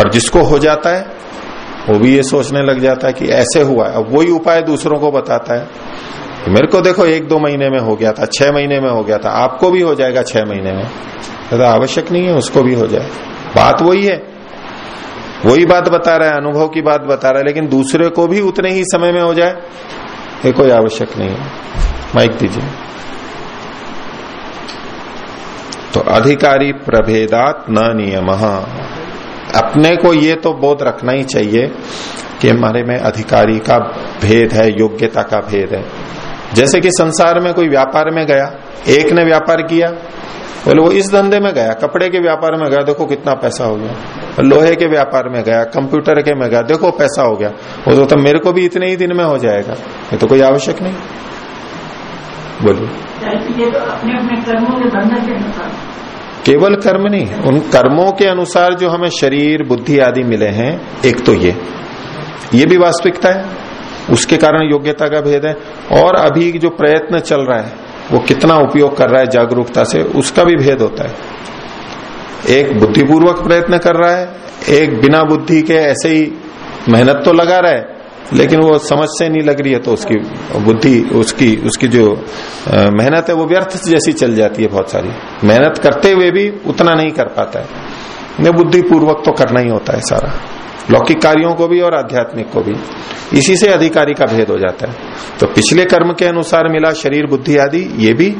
और जिसको हो जाता है, वो भी ये सोचने लग जाता है कि ऐसे हुआ है, अब वही उपाय दूसरों को बताता है। मेरे को देखो, एक दो महीने में हो गया था, छह महीने में हो गया था, आपको भी हो जाएगा छह महीने में। तो आवश्यक नहीं है, उसको भी हो जाए। बात वही है। वही बात बता रहा है, अनुभव की बात बता रहा है, लेकिन दूसरे को भी उतने ही समय में हो जाए, ये कोई आवश्यक नहीं है। माइक दीजिए। तो अधिकारी प्रभेदात न नियम। अपने को ये तो बोध रखना ही चाहिए कि हमारे में अधिकारी का भेद है, योग्यता का भेद है। जैसे कि संसार में कोई व्यापार में गया एक ने व्यापार किया बोले वो इस धंधे में गया कपड़े के व्यापार में गया देखो कितना पैसा हो गया लोहे के व्यापार में गया कंप्यूटर के में गया देखो पैसा हो गया वो तो, तो मेरे को भी इतने ही दिन में हो जाएगा ये तो कोई आवश्यक नहीं। बोलिए। तो केवल कर्म नहीं उन कर्मों के अनुसार जो हमें शरीर बुद्धि आदि मिले हैं एक तो ये। ये भी वास्तविकता है। उसके कारण योग्यता का भेद है। और अभी जो प्रयत्न चल रहा है, वो कितना उपयोग कर रहा है जागरूकता से, उसका भी भेद होता है। एक बुद्धिपूर्वक प्रयत्न कर रहा है, एक बिना बुद्धि के ऐसे ही मेहनत तो लगा रहा है, लेकिन वो समझ से नहीं लग रही है तो उसकी बुद्धि, उसकी उसकी जो मेहनत है वो व्यर्थ जैसी चल जाती है बहुत सारी। मेहनत करते हुए भी उतना नहीं कर पाता है। बुद्धिपूर्वक तो करना ही होता है सारा। लौकिक कार्यों को भी और आध्यात्मिक को भी। इसी से अधिकारी का भेद हो जाता है। तो पिछले कर्म के अनुसार मिला शरीर बुद्धि आदि ये भी।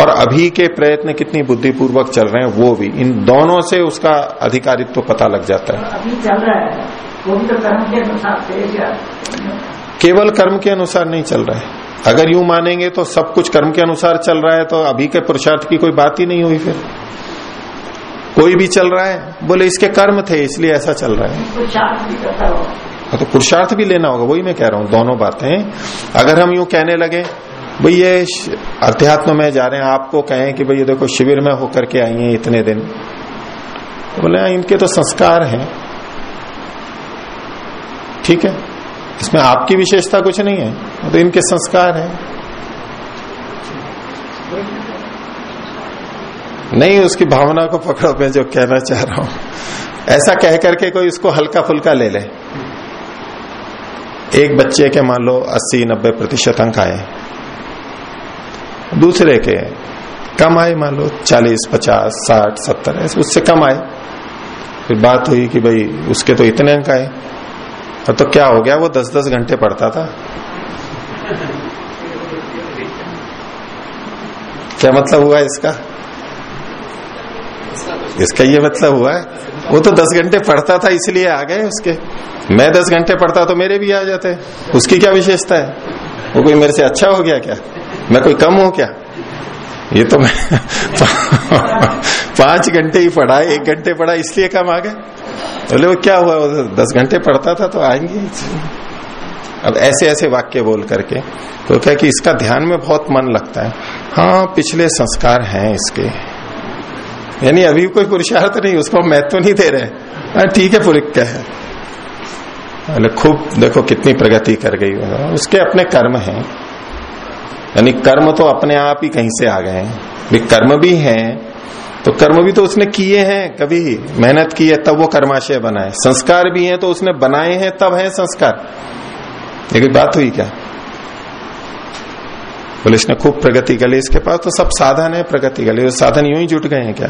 और अभी के प्रयत्न कितनी बुद्धिपूर्वक चल रहे हैं वो भी। इन दोनों से उसका अधिकारित्व तो पता लग जाता है। अभी चल रहा है। वो भी तो कर्म के अनुसार केवल कर्म के अनुसार नहीं चल रहा है। अगर यूँ मानेंगे तो सब कुछ कर्म के अनुसार चल रहा है तो अभी के पुरुषार्थ की कोई बात ही नहीं हुई फिर। कोई भी चल रहा है बोले इसके कर्म थे इसलिए ऐसा चल रहा है। हाँ, तो पुरुषार्थ भी लेना होगा वही मैं कह रहा हूँ दोनों बातें। अगर हम यूँ कहने लगे भाई ये अध्यात्म में जा रहे हैं आपको कहें कि भाई ये देखो शिविर में होकर के आई हैं इतने दिन। तो बोले हाँ, इनके तो संस्कार हैं। ठीक है? इसमें आपकी विशेषता कुछ नहीं है तो इनके संस्कार है। नहीं, उसकी भावना को पकड़ो, मैं जो कहना चाह रहा हूँ। ऐसा कह करके कोई इसको हल्का फुल्का ले ले। एक बच्चे के मान लो 80 90 प्रतिशत अंक आए। दूसरे के कम आए, मान लो 40 50 60 70 उससे कम आए। फिर बात हुई कि भाई, उसके तो इतने अंक आए। और तो क्या हो गया, वो 10 10 घंटे पढ़ता था। क्या मतलब हुआ इसका? इसका ये मतलब हुआ है। वो तो दस घंटे पढ़ता था, इसलिए आ गए उसके। मैं दस घंटे पढ़ता तो मेरे भी आ जाते। उसकी क्या विशेषता है? वो कोई मेरे से अच्छा हो गया क्या? मैं कोई कम हूँ क्या? ये तो मैं (laughs) पाँच घंटे ही पढ़ा, एक घंटे पढ़ा, इसलिए कम आ गए। बोले, वो क्या हुआ? दस घंटे पढ़ता था तो आएँगे। अब ऐसे ऐसे वाक्य बोल करके तो क्या कि इसका ध्यान में बहुत मन लगता है। हाँ पिछले संस्कार हैं इसके। यानी अभी कोई पुरुषार्थ नहीं उसको महत्व नहीं दे रहे। हाँ, ठीक है पुरुष क्या है? खूब देखो कितनी प्रगति कर गई उसके अपने कर्म हैं। यानी कर्म तो अपने आप ही कहीं से आ गए हैं। कर्म भी हैं तो कर्म भी तो उसने किए हैं। कभी मेहनत की है तब वो कर्माशय बनाए संस्कार भी हैं तो उसने बनाए हैं तब है संस्कार। लेकिन बात हुई क्या? बोले, इसने खूब प्रगति कर ली इसके पास तो सब साधन है प्रगति के लिए। साधन यूँ ही जुट गए हैं क्या?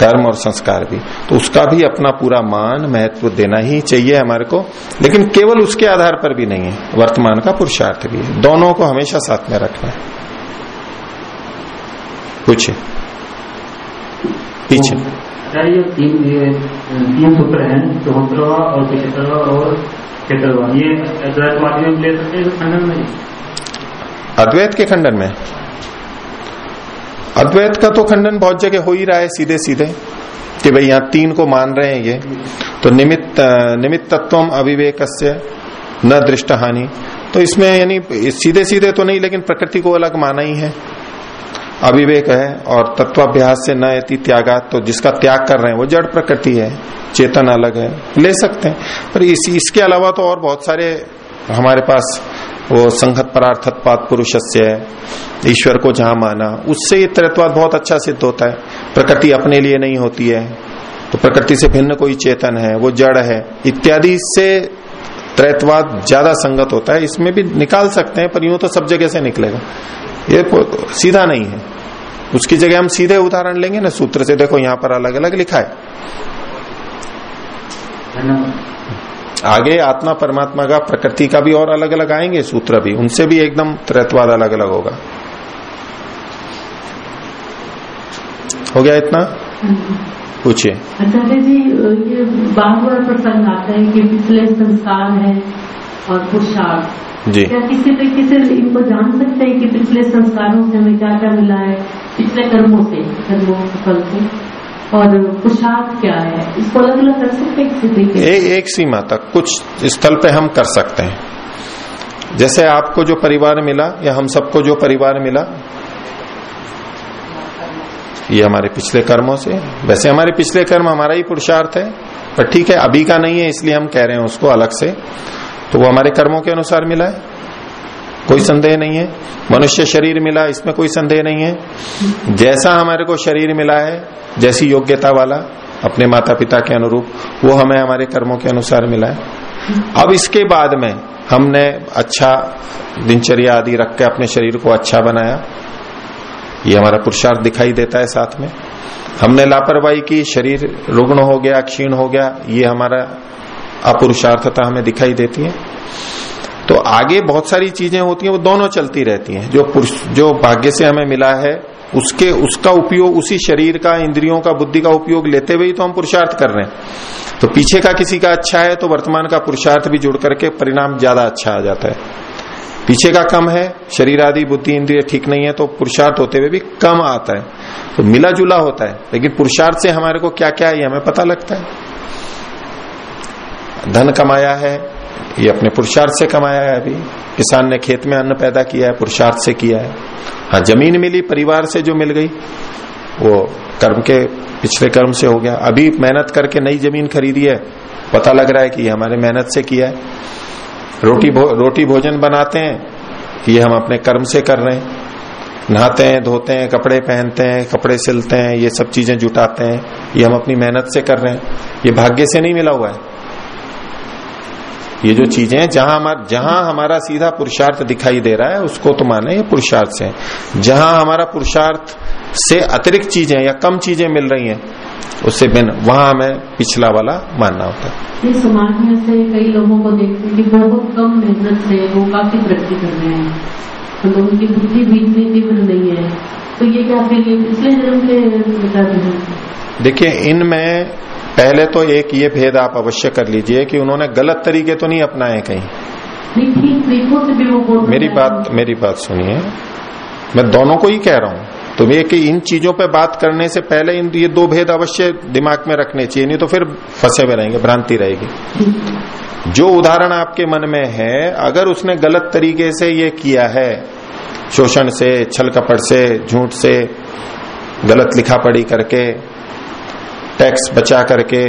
कर्म और संस्कार भी। तो उसका भी अपना पूरा मान, महत्व देना ही चाहिए हमारे को। लेकिन केवल उसके आधार पर भी नहीं है। वर्तमान का पुरुषार्थ भी है। दोनों को हमेशा साथ में रखना है। पूछे। पीछे तीन तीन सूत्र हैं और और ये ले सकते हैं अद्वैत के खंडन में। अद्वैत का तो खंडन बहुत जगह हो ही रहा है सीधे सीधे कि भाई यहाँ तीन को मान रहे हैं ये। तो निमित्त निमित्त तत्व अविवेक न दृष्ट हानि तो इसमें यानी सीधे सीधे तो नहीं लेकिन प्रकृति को अलग माना ही है। अविवेक है और तत्वाभ्यास से न यति त्यागात तो जिसका त्याग कर रहे हैं वो जड़ प्रकृति है चेतन अलग है ले सकते हैं। पर इस, इसके अलावा तो और बहुत सारे हमारे पास वो संघत परार्थत्वाद पुरुष से ईश्वर को जहाँ माना, उससे ये त्रैत्वाद बहुत अच्छा सिद्ध होता है। प्रकृति अपने लिए नहीं होती है। तो प्रकृति से भिन्न कोई चेतन है, वो जड़ है, इत्यादि से त्रैतवाद ज़्यादा संगत होता है। इसमें भी निकाल सकते हैं, पर यूँ तो सब जगह से निकलेगा। ये सीधा नहीं है। उसकी जगह हम सीधे उदाहरण लेंगे ना सूत्र से। देखो यहाँ पर अलग अलग लिखा है। आगे आत्मा परमात्मा का प्रकृति का भी और अलग अलग आएँगे सूत्र भी। उनसे भी एकदम त्रैतवाद अलग अलग होगा। हो गया इतना? पूछिए। आचार्य जी ये बार बार प्रसंग आता है कि पिछले संस्कार है और पुरुषार्थ। जी। क्या किसी तरीके से इनको जान सकते हैं कि पिछले संस्कारों से हमें क्या क्या मिला है? पिछले कर्मों से कर्मों फल से। और क्या है? इसको अलग अलग सकते हैं एक सीमा तक, कुछ स्थल पे हम कर सकते हैं। जैसे आपको जो परिवार मिला, या हम सबको जो परिवार मिला, ये हमारे पिछले कर्मों से। वैसे हमारे पिछले कर्म हमारा ही पुरुषार्थ है, पर ठीक है, अभी का नहीं है, इसलिए हम कह रहे हैं उसको अलग से। तो वो हमारे कर्मों के अनुसार मिला है। कोई संदेह नहीं है। मनुष्य शरीर मिला, इसमें कोई संदेह नहीं है। जैसा हमारे को शरीर मिला है, जैसी योग्यता वाला अपने माता पिता के अनुरूप, वो हमें हमारे कर्मों के अनुसार मिला है। अब इसके बाद में हमने अच्छा दिनचर्या आदि रख के अपने शरीर को अच्छा बनाया। ये हमारा पुरुषार्थ दिखाई देता है साथ में। हमने लापरवाही की, शरीर रुग्ण हो गया, क्षीण हो गया, ये हमारा अपुरुषार्थता हमें दिखाई देती है। तो आगे बहुत सारी चीज़ें होती हैं, वो दोनों चलती रहती हैं। जो पुरुष, जो भाग्य से हमें मिला है, उसके, उसका उपयोग, उसी शरीर का, इंद्रियों का, बुद्धि का उपयोग लेते हुए ही तो हम पुरुषार्थ कर रहे हैं। तो पीछे का किसी का अच्छा है तो वर्तमान का पुरुषार्थ भी जुड़ करके परिणाम ज़्यादा अच्छा आ जाता है। पीछे का कम है, शरीर आदि, बुद्धि, इंद्रिय ठीक नहीं है तो पुरुषार्थ होते हुए भी कम आता है। तो मिला जुला होता है, लेकिन पुरुषार्थ से हमारे को क्या क्या है हमें पता लगता है। धन कमाया है ये अपने पुरुषार्थ से कमाया है अभी। किसान ने खेत में अन्न पैदा किया है पुरुषार्थ से किया है। हाँ ज़मीन मिली परिवार से जो मिल गई वो कर्म के पिछले कर्म से हो गया। अभी मेहनत करके नई ज़मीन खरीदी है। पता लग रहा है कि ये हमारे मेहनत से किया है। रोटी भो, रोटी भोजन बनाते हैं ये हम अपने कर्म से कर रहे हैं। नहाते हैं धोते हैं कपड़े पहनते हैं कपड़े सिलते हैं ये सब चीज़ें जुटाते हैं। ये हम अपनी मेहनत से कर रहे हैं। ये भाग्य से नहीं मिला हुआ है। ये जो चीज़ें जहाँ हमारा जहाँ हमारा सीधा पुरुषार्थ दिखाई दे रहा है उसको तो माने ये पुरुषार्थ से जहाँ हमारा पुरुषार्थ से अतिरिक्त चीज़ें या कम चीज़ें मिल रही हैं उससे बिन वहाँ हमें पिछला वाला मानना होता है। समाज में से कई लोगों को देखते हैं कि बहुत कम मेहनत से वो काफ़ी तरक्की कर रहे हैं। मतलब उनकी बुद्धि भी इतनी तीव्र नहीं है। तो ये क्या पिछले जन्म के विचार हैं देखिए इनमें पहले तो एक ये भेद आप अवश्य कर लीजिए कि उन्होंने गलत तरीके तो नहीं अपनाए कहीं। मेरी बात मेरी बात सुनिए। मैं दोनों को ही कह रहा हूँ। तो ये कि इन चीज़ों पे बात करने से पहले इन ये दो भेद अवश्य दिमाग में रखने चाहिए, नहीं तो फिर फंसे हुए रहेंगे, भ्रांति रहेगी। जो उदाहरण आपके मन में है, अगर उसने गलत तरीके से ये किया है, शोषण से, छल कपट से, झूठ से, गलत लिखा पढ़ी करके टैक्स बचा करके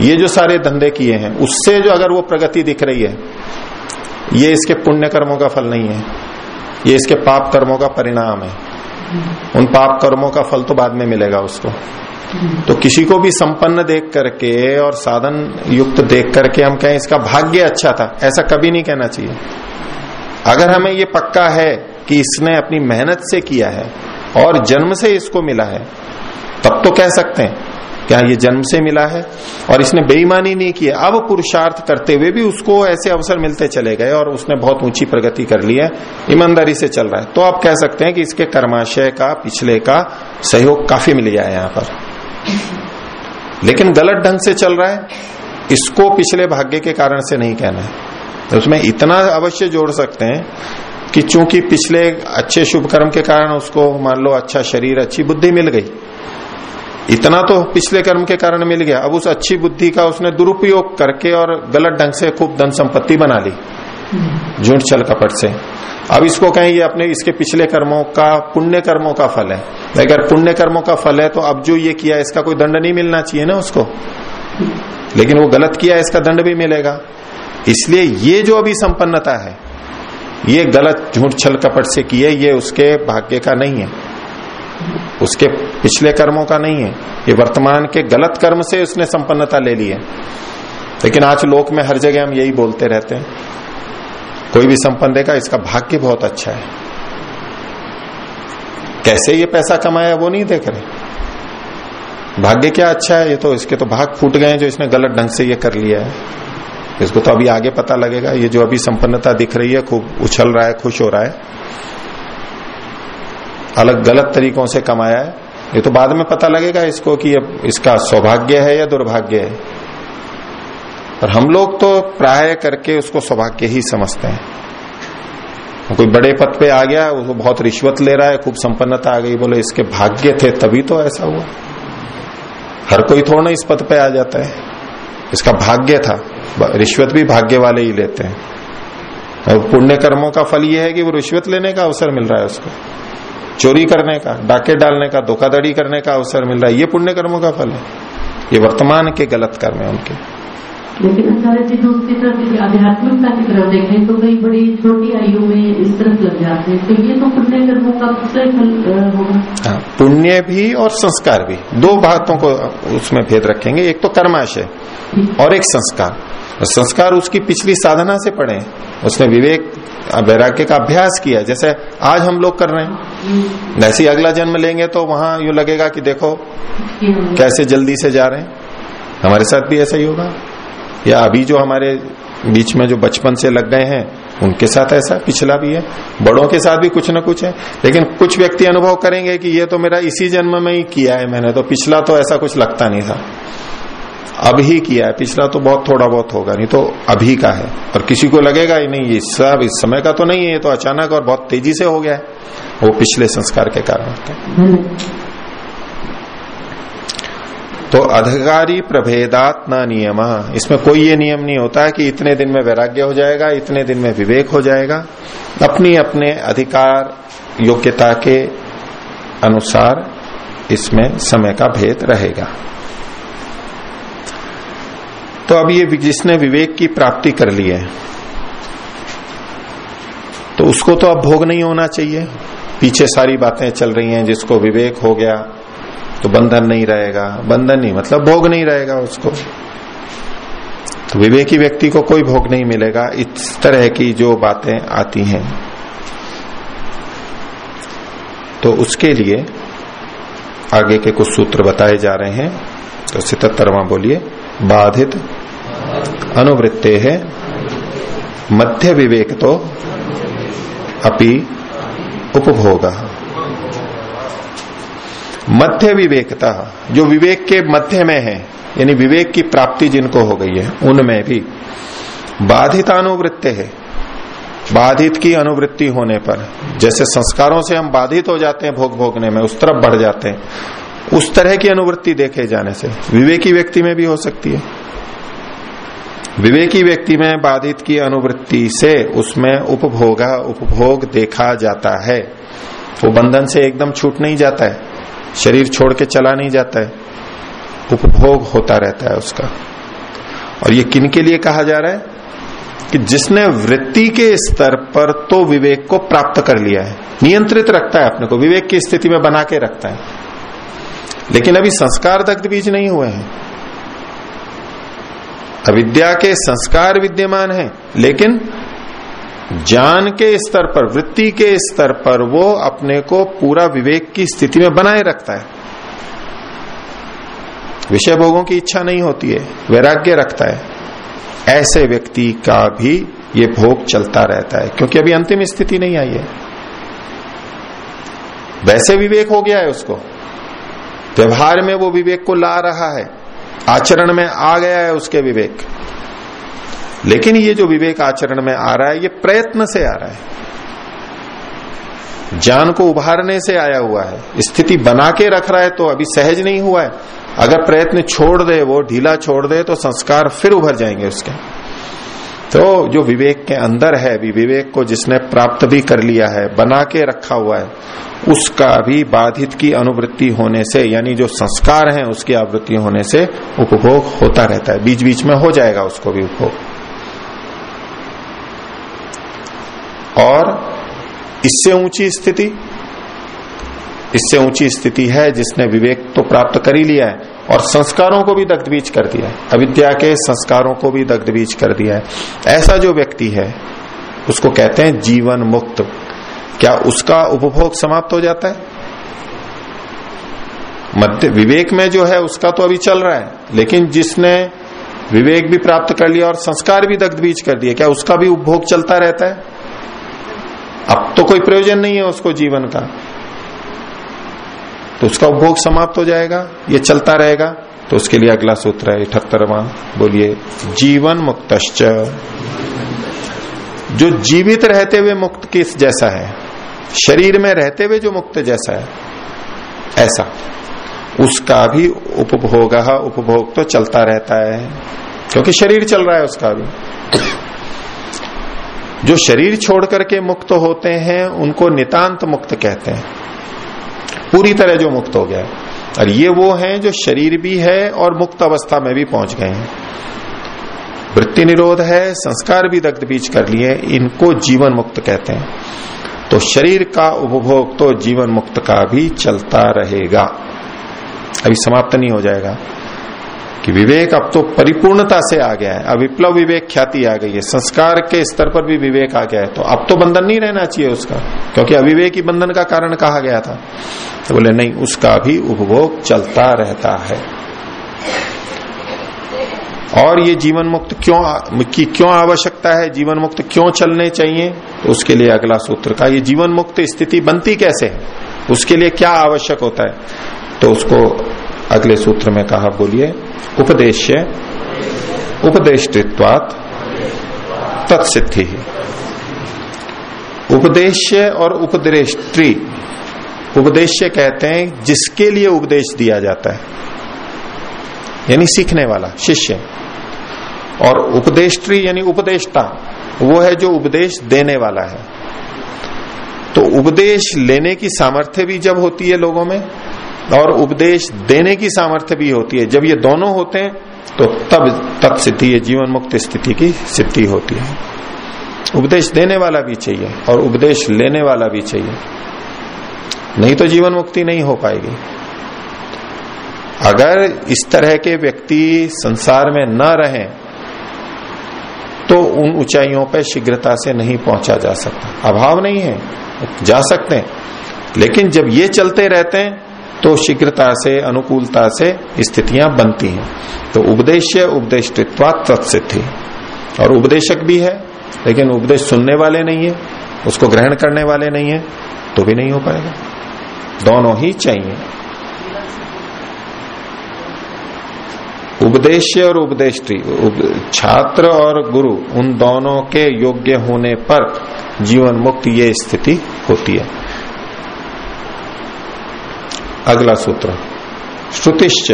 ये जो सारे धंधे किए हैं उससे जो अगर वो प्रगति दिख रही है ये इसके पुण्य कर्मों का फल नहीं है। ये इसके पाप कर्मों का परिणाम है। उन पाप कर्मों का फल तो बाद में मिलेगा उसको। तो किसी को भी संपन्न देख करके और साधन युक्त देख करके हम कहें इसका भाग्य अच्छा था ऐसा कभी नहीं कहना चाहिए। अगर हमें ये पक्का है कि इसने अपनी मेहनत से किया है और जन्म से इसको मिला है तब तो कह सकते हैं, क्या ये जन्म से मिला है? और इसने बेईमानी नहीं की अब पुरुषार्थ करते हुए भी उसको ऐसे अवसर मिलते चले गए और उसने बहुत ऊँची प्रगति कर ली है, ईमानदारी से चल रहा है। तो आप कह सकते हैं कि इसके कर्माशय का, पिछले का सहयोग काफ़ी मिल गया है यहाँ पर। लेकिन गलत ढंग से चल रहा है। इसको पिछले भाग्य के कारण से नहीं कहना है। तो उसमें इतना अवश्य जोड़ सकते हैं कि चूँकि पिछले अच्छे शुभ कर्म के कारण उसको, मान लो अच्छा शरीर, अच्छी बुद्धि मिल गई इतना तो पिछले कर्म के कारण मिल गया। अब उस अच्छी बुद्धि का उसने दुरुपयोग करके और गलत ढंग से खूब धन संपत्ति बना ली, झूठ छल कपट से। अब इसको कहें, ये अपने, इसके पिछले कर्मों का, पुण्य कर्मों का फल है। अगर पुण्य कर्मों का फल है तो अब जो ये किया, इसका कोई दंड नहीं मिलना चाहिए ना उसको। लेकिन वो गलत किया, इसका दंड भी मिलेगा। इसलिए ये जो अभी संपन्नता है, ये गलत, झूठ छल कपट से किए ये उसके भाग्य का नहीं है। उसके पिछले कर्मों का नहीं है। ये वर्तमान के गलत कर्म से उसने संपन्नता ले ली है। लेकिन आज लोक में हर जगह हम यही बोलते रहते हैं, कोई भी संपन्न देगा, इसका भाग्य बहुत अच्छा है। कैसे ये पैसा कमाया वो नहीं देख रहे। भाग्य क्या अच्छा है, ये तो इसके तो भाग फूट गए हैं जो इसने गलत ढंग से ये कर लिया है। इसको तो अभी आगे पता लगेगा, ये जो अभी संपन्नता दिख रही है, खूब उछल रहा है, खुश हो रहा है। अलग गलत तरीकों से कमाया है। ये तो बाद में पता लगेगा इसको कि ये, इसका सौभाग्य है या दुर्भाग्य है। पर हम लोग तो प्राय करके उसको सौभाग्य ही समझते हैं। कोई बड़े पद पे आ गया, वो बहुत रिश्वत ले रहा है, खूब संपन्नता आ गई, बोले, इसके भाग्य थे, तभी तो ऐसा हुआ। हर कोई थोड़ा इस पद पे आ जाता है। इसका भाग्य था रिश्वत भी भाग्य वाले ही लेते हैं। और पुण्य कर्मों का फल ये है कि वो रिश्वत लेने का अवसर मिल रहा है उसको। चोरी करने का डाके डालने का धोखाधड़ी करने का अवसर मिल रहा है। ये पुण्य कर्मों का फल है। ये वर्तमान के गलत कर्म है उनके। लेकिन आचार्य जी दूसरी तरफ़ आध्यात्मिकता की तरफ़ देखें तो कई बड़ी छोटी आयु में इस तरफ़ लग जाते हैं। तो ये तो पुण्य कर्मों का दूसरा फल होगा। हाँ, पुण्य भी और संस्कार भी। दो बातों को उसमें भेद रखेंगे। एक तो कर्माशय और एक संस्कार। संस्कार उसकी पिछली साधना से पड़े उसने विवेक, वैराग्य का अभ्यास किया, जैसे आज हम लोग कर रहे हैं। वैसे ही अगला जन्म लेंगे तो वहाँ यू लगेगा कि देखो, कैसे जल्दी से जा रहे हैं। हमारे साथ भी ऐसा ही होगा। या अभी जो हमारे बीच में जो बचपन से लग गए हैं, उनके साथ ऐसा पिछला भी है। बड़ों के साथ भी कुछ ना कुछ है। लेकिन कुछ व्यक्ति अनुभव करेंगे कि ये तो मेरा इसी जन्म में ही किया है मैंने तो पिछला तो ऐसा कुछ लगता नहीं था। ही किया है। पिछला तो बहुत, थोड़ा बहुत होगा, नहीं तो अभी का है। और किसी को लगेगा ही नहीं, ये सब इस समय का तो नहीं है, ये तो अचानक और बहुत तेज़ी से हो गया है। वो पिछले संस्कार के कारण तो अधिकारी प्रभेदात न नियम। इसमें कोई ये नियम नहीं होता है कि इतने दिन में वैराग्य हो जाएगा, इतने दिन में विवेक हो जाएगा। अपनी अपने अधिकार, योग्यता के अनुसार इसमें समय का भेद रहेगा। तो अब ये जिसने विवेक की प्राप्ति कर ली है तो उसको तो अब भोग नहीं होना चाहिए। पीछे सारी बातें चल रही हैं, जिसको विवेक हो गया तो बंधन नहीं रहेगा। बंधन नहीं मतलब भोग नहीं रहेगा उसको। तो विवेकी व्यक्ति को कोई भोग नहीं मिलेगा, इस तरह की जो बातें आती हैं। तो उसके लिए आगे के कुछ सूत्र बताए जा रहे हैं। तो सितरवा बोलिए। बाधित अनुवृत्ते है, मध्य विवेक तो अपि उपभोग। मध्य विवेकता, जो विवेक के मध्य में है, यानी विवेक की प्राप्ति जिनको हो गई है, उनमें भी बाधित अनुवृत्ति है। बाधित की अनुवृत्ति होने पर, जैसे संस्कारों से हम बाधित हो जाते हैं, भोग भोगने में उस तरफ़ बढ़ जाते हैं उस तरह की अनुवृत्ति देखे जाने से, विवेकी व्यक्ति में भी हो सकती है। विवेकी व्यक्ति में बाधित की अनुवृत्ति से उसमें उपभोग उपभोग देखा जाता है। वो बंधन से एकदम छूट नहीं जाता है, शरीर छोड़ के चला नहीं जाता है, उपभोग होता रहता है उसका। और ये किन के लिए कहा जा रहा है? कि जिसने वृत्ति के स्तर पर तो विवेक को प्राप्त कर लिया है, नियंत्रित रखता है अपने को, विवेक की स्थिति में बना के रखता है। लेकिन अभी संस्कार दग्ध बीज नहीं हुए हैं। अविद्या के संस्कार विद्यमान है, लेकिन ज्ञान के स्तर पर, वृत्ति के स्तर पर वो अपने को पूरा विवेक की स्थिति में बनाए रखता है। विषय भोगों की इच्छा नहीं होती है, वैराग्य रखता है। ऐसे व्यक्ति का भी ये भोग चलता रहता है, क्योंकि अभी अंतिम स्थिति नहीं आई है। वैसे विवेक हो गया है उसको। व्यवहार में वो विवेक को ला रहा है। आचरण में आ गया है उसके विवेक। लेकिन ये जो विवेक आचरण में आ रहा है, ये प्रयत्न से आ रहा है। ज्ञान को उभारने से आया हुआ है। स्थिति बना के रख रहा है तो अभी सहज नहीं हुआ है। अगर प्रयत्न छोड़ दे, वो ढीला छोड़ दे तो संस्कार फिर उभर जाएँगे उसके। तो जो विवेक के अंदर है भी विवेक को जिसने प्राप्त भी कर लिया है, बना के रखा हुआ है, उसका भी बाधित की अनुवृत्ति होने से, यानी जो संस्कार है, उसकी आवृत्ति होने से उपभोग होता रहता है। बीच बीच में हो जाएगा उसको भी उपभोग। और इससे ऊँची स्थिति, इससे ऊँची स्थिति है जिसने विवेक तो प्राप्त कर ही लिया है। और संस्कारों को भी दग्ध बीज कर दिया अविद्या के संस्कारों को भी दग्ध बीज कर दिया है। ऐसा जो व्यक्ति है, उसको कहते हैं जीवन मुक्त। क्या उसका उपभोग समाप्त हो जाता है? मध्य विवेक में जो है, उसका तो अभी चल रहा है। लेकिन जिसने विवेक भी प्राप्त कर लिया और संस्कार भी दग्ध बीज कर दिया क्या उसका भी उपभोग चलता रहता है? अब तो कोई प्रयोजन नहीं है उसको जीवन का। तो उसका उपभोग समाप्त हो जाएगा, ये चलता रहेगा। तो उसके लिए अगला सूत्र है अठहत्तरवा बोलिए, जीवन मुक्त जो जीवित रहते हुए मुक्त किस जैसा है? शरीर में रहते हुए जो मुक्त जैसा है, ऐसा। उसका भी उपभोग उपभोग तो चलता रहता है, क्योंकि शरीर चल रहा है उसका भी। जो शरीर छोड़ करके मुक्त होते हैं, उनको नितांत मुक्त कहते हैं। पूरी तरह जो मुक्त हो गया है। और ये वो हैं जो शरीर भी है और मुक्त अवस्था में भी पहुँच गए हैं। वृत्ति निरोध है, संस्कार भी दग्ध बीच कर लिए इनको जीवन मुक्त कहते हैं। तो शरीर का उपभोग तो जीवन मुक्त का भी चलता रहेगा। अभी समाप्त नहीं हो जाएगा। कि विवेक अब तो परिपूर्णता से आ गया है। अब विप्लव विवेक ख्याति आ गई है। संस्कार के स्तर पर भी विवेक आ गया है। तो अब तो बंधन नहीं रहना चाहिए उसका, क्योंकि अविवेक ही बंधन का कारण कहा गया था। तो बोले, नहीं, उसका भी उपभोग चलता रहता है। और ये जीवन मुक्त क्यों की क्यों आवश्यकता है? जीवन मुक्त क्यों चलने चाहिए? तो उसके लिए अगला सूत्र का, ये जीवन मुक्त स्थिति बनती कैसे? है उसके लिए क्या आवश्यक होता है? तो उसको अगले सूत्र में कहा, बोलिए, उपदेश्य, उपदेष्टित्वात तत्सिद्धि। उपदेश्य और उपदेष्ट्री उपदेश्य कहते हैं जिसके लिए उपदेश दिया जाता है, यानी सीखने वाला, शिष्य। और उपदेष्ट्री यानी उपदेष्टा, वो है जो उपदेश देने वाला है। तो उपदेश लेने की सामर्थ्य भी जब होती है लोगों में और उपदेश देने की सामर्थ्य भी होती है। जब ये दोनों होते हैं तो तब तत्सिद्धि, ये जीवन मुक्त स्थिति की सिद्धि होती है। उपदेश देने वाला भी चाहिए और उपदेश लेने वाला भी चाहिए। नहीं तो जीवन मुक्ति नहीं हो पाएगी। अगर इस तरह के व्यक्ति संसार में न रहे तो उन ऊंचाइयों पर शीघ्रता से नहीं पहुँचा जा सकता। अभाव नहीं है, जा सकते हैं। लेकिन जब ये चलते रहते हैं तो शीघ्रता से, अनुकूलता से स्थितियाँ बनती हैं। तो उपदेश उपदेशित्वा तत्सिद्धि। और उपदेशक भी है, लेकिन उपदेश सुनने वाले नहीं है, उसको ग्रहण करने वाले नहीं है तो भी नहीं हो पाएगा। दोनों ही चाहिए। उपदेश और उपदेष्टि छात्र और गुरु, उन दोनों के योग्य होने पर जीवन मुक्त ये स्थिति होती है। अगला सूत्र। श्रुतिश्च।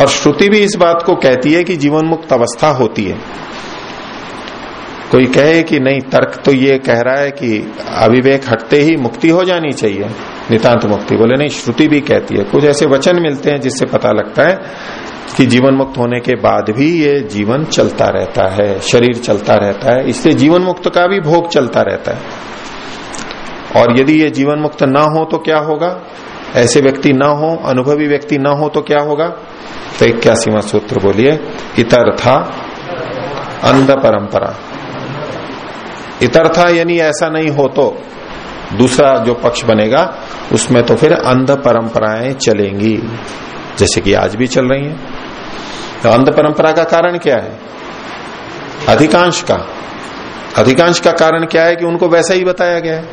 और श्रुति भी इस बात को कहती है कि जीवन मुक्त अवस्था होती है। कोई कहे कि नहीं, तर्क तो ये कह रहा है कि अविवेक हटते ही मुक्ति हो जानी चाहिए, नितांत मुक्ति। बोले, नहीं, श्रुति भी कहती है। कुछ ऐसे वचन मिलते हैं जिससे पता लगता है कि जीवन मुक्त होने के बाद भी ये जीवन चलता रहता है, शरीर चलता रहता है। इससे जीवन मुक्त का भी भोग चलता रहता है। और यदि ये जीवन मुक्त ना हो तो क्या होगा? ऐसे व्यक्ति ना हो, अनुभवी व्यक्ति ना हो तो क्या होगा? तो इक्यासीवा सूत्र बोलिए इतर था अंध परंपरा इतर था यानी ऐसा नहीं हो तो दूसरा जो पक्ष बनेगा, उसमें तो फिर अंध परंपराएँ चलेंगी, जैसे कि आज भी चल रही हैं। तो अंध परंपरा का कारण क्या है? अधिकांश का। अधिकांश का कारण क्या है कि उनको वैसा ही बताया गया है।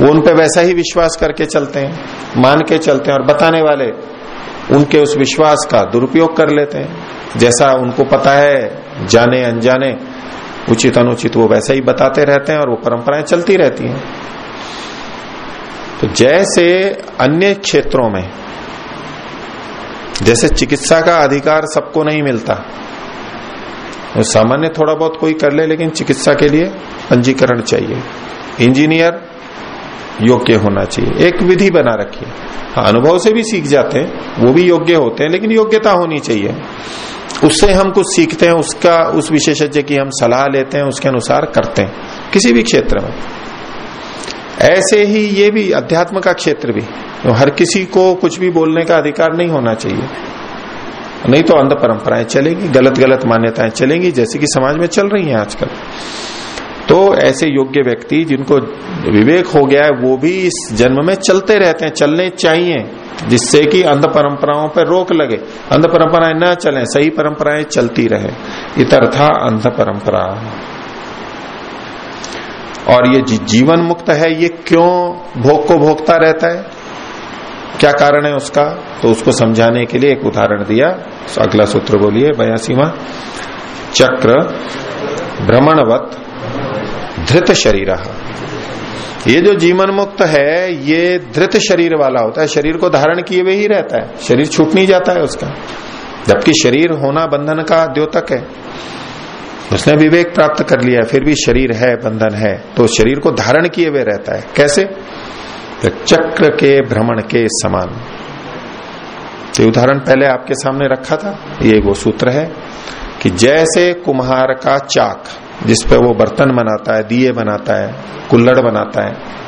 वो उन पे वैसा ही विश्वास करके चलते हैं, मान के चलते हैं और बताने वाले उनके उस विश्वास का दुरुपयोग कर लेते हैं। जैसा उनको पता है, जाने अनजाने, उचित अनुचित वो वैसा ही बताते रहते हैं और वो परंपराएँ चलती रहती हैं। तो जैसे अन्य क्षेत्रों में, जैसे चिकित्सा का अधिकार सबको नहीं मिलता तो सामान्य थोड़ा बहुत कोई कर ले, लेकिन चिकित्सा के लिए पंजीकरण चाहिए। इंजीनियर योग्य होना चाहिए। एक विधि बना रखिए हाँ। अनुभव से भी सीख जाते हैं वो भी योग्य होते हैं लेकिन योग्यता होनी चाहिए। उससे हम कुछ सीखते हैं उसका उस विशेषज्ञ की हम सलाह लेते हैं उसके अनुसार करते हैं किसी भी क्षेत्र में। ऐसे ही ये भी अध्यात्म का क्षेत्र भी। तो हर किसी को कुछ भी बोलने का अधिकार नहीं होना चाहिए। नहीं तो अंध परंपराएँ चलेंगी गलत गलत मान्यताएँ चलेंगी जैसे कि समाज में चल रही हैं आजकल। तो ऐसे योग्य व्यक्ति जिनको विवेक हो गया है, वो भी इस जन्म में चलते रहते हैं, चलने चाहिए, जिससे कि अंध परंपराओं पर रोक लगे। अंध परंपराएँ न चलें, सही परंपराएँ चलती रहे। इतर था अंध परंपरा। और ये जीवन मुक्त है, ये क्यों भोग को भोगता रहता है? क्या कारण है उसका? तो उसको समझाने के लिए एक उदाहरण दिया। अगला सूत्र बोलिए, बयासीवा। चक्र, भ्रमणवत धृत शरीर। ये जो जीवन मुक्त है, ये धृत शरीर वाला होता है। शरीर को धारण किए हुए ही रहता है। शरीर छूट नहीं जाता है उसका। जबकि शरीर होना बंधन का द्योतक है। उसने विवेक प्राप्त कर लिया फिर भी शरीर है, बंधन है। तो शरीर को धारण किए हुए रहता है। कैसे? तो चक्र के भ्रमण के समान। ये उदाहरण पहले आपके सामने रखा था। ये वो सूत्र है कि जैसे कुम्हार का चाक जिस पे वो बर्तन बनाता है, दिए बनाता है, कुल्लड़ बनाता है।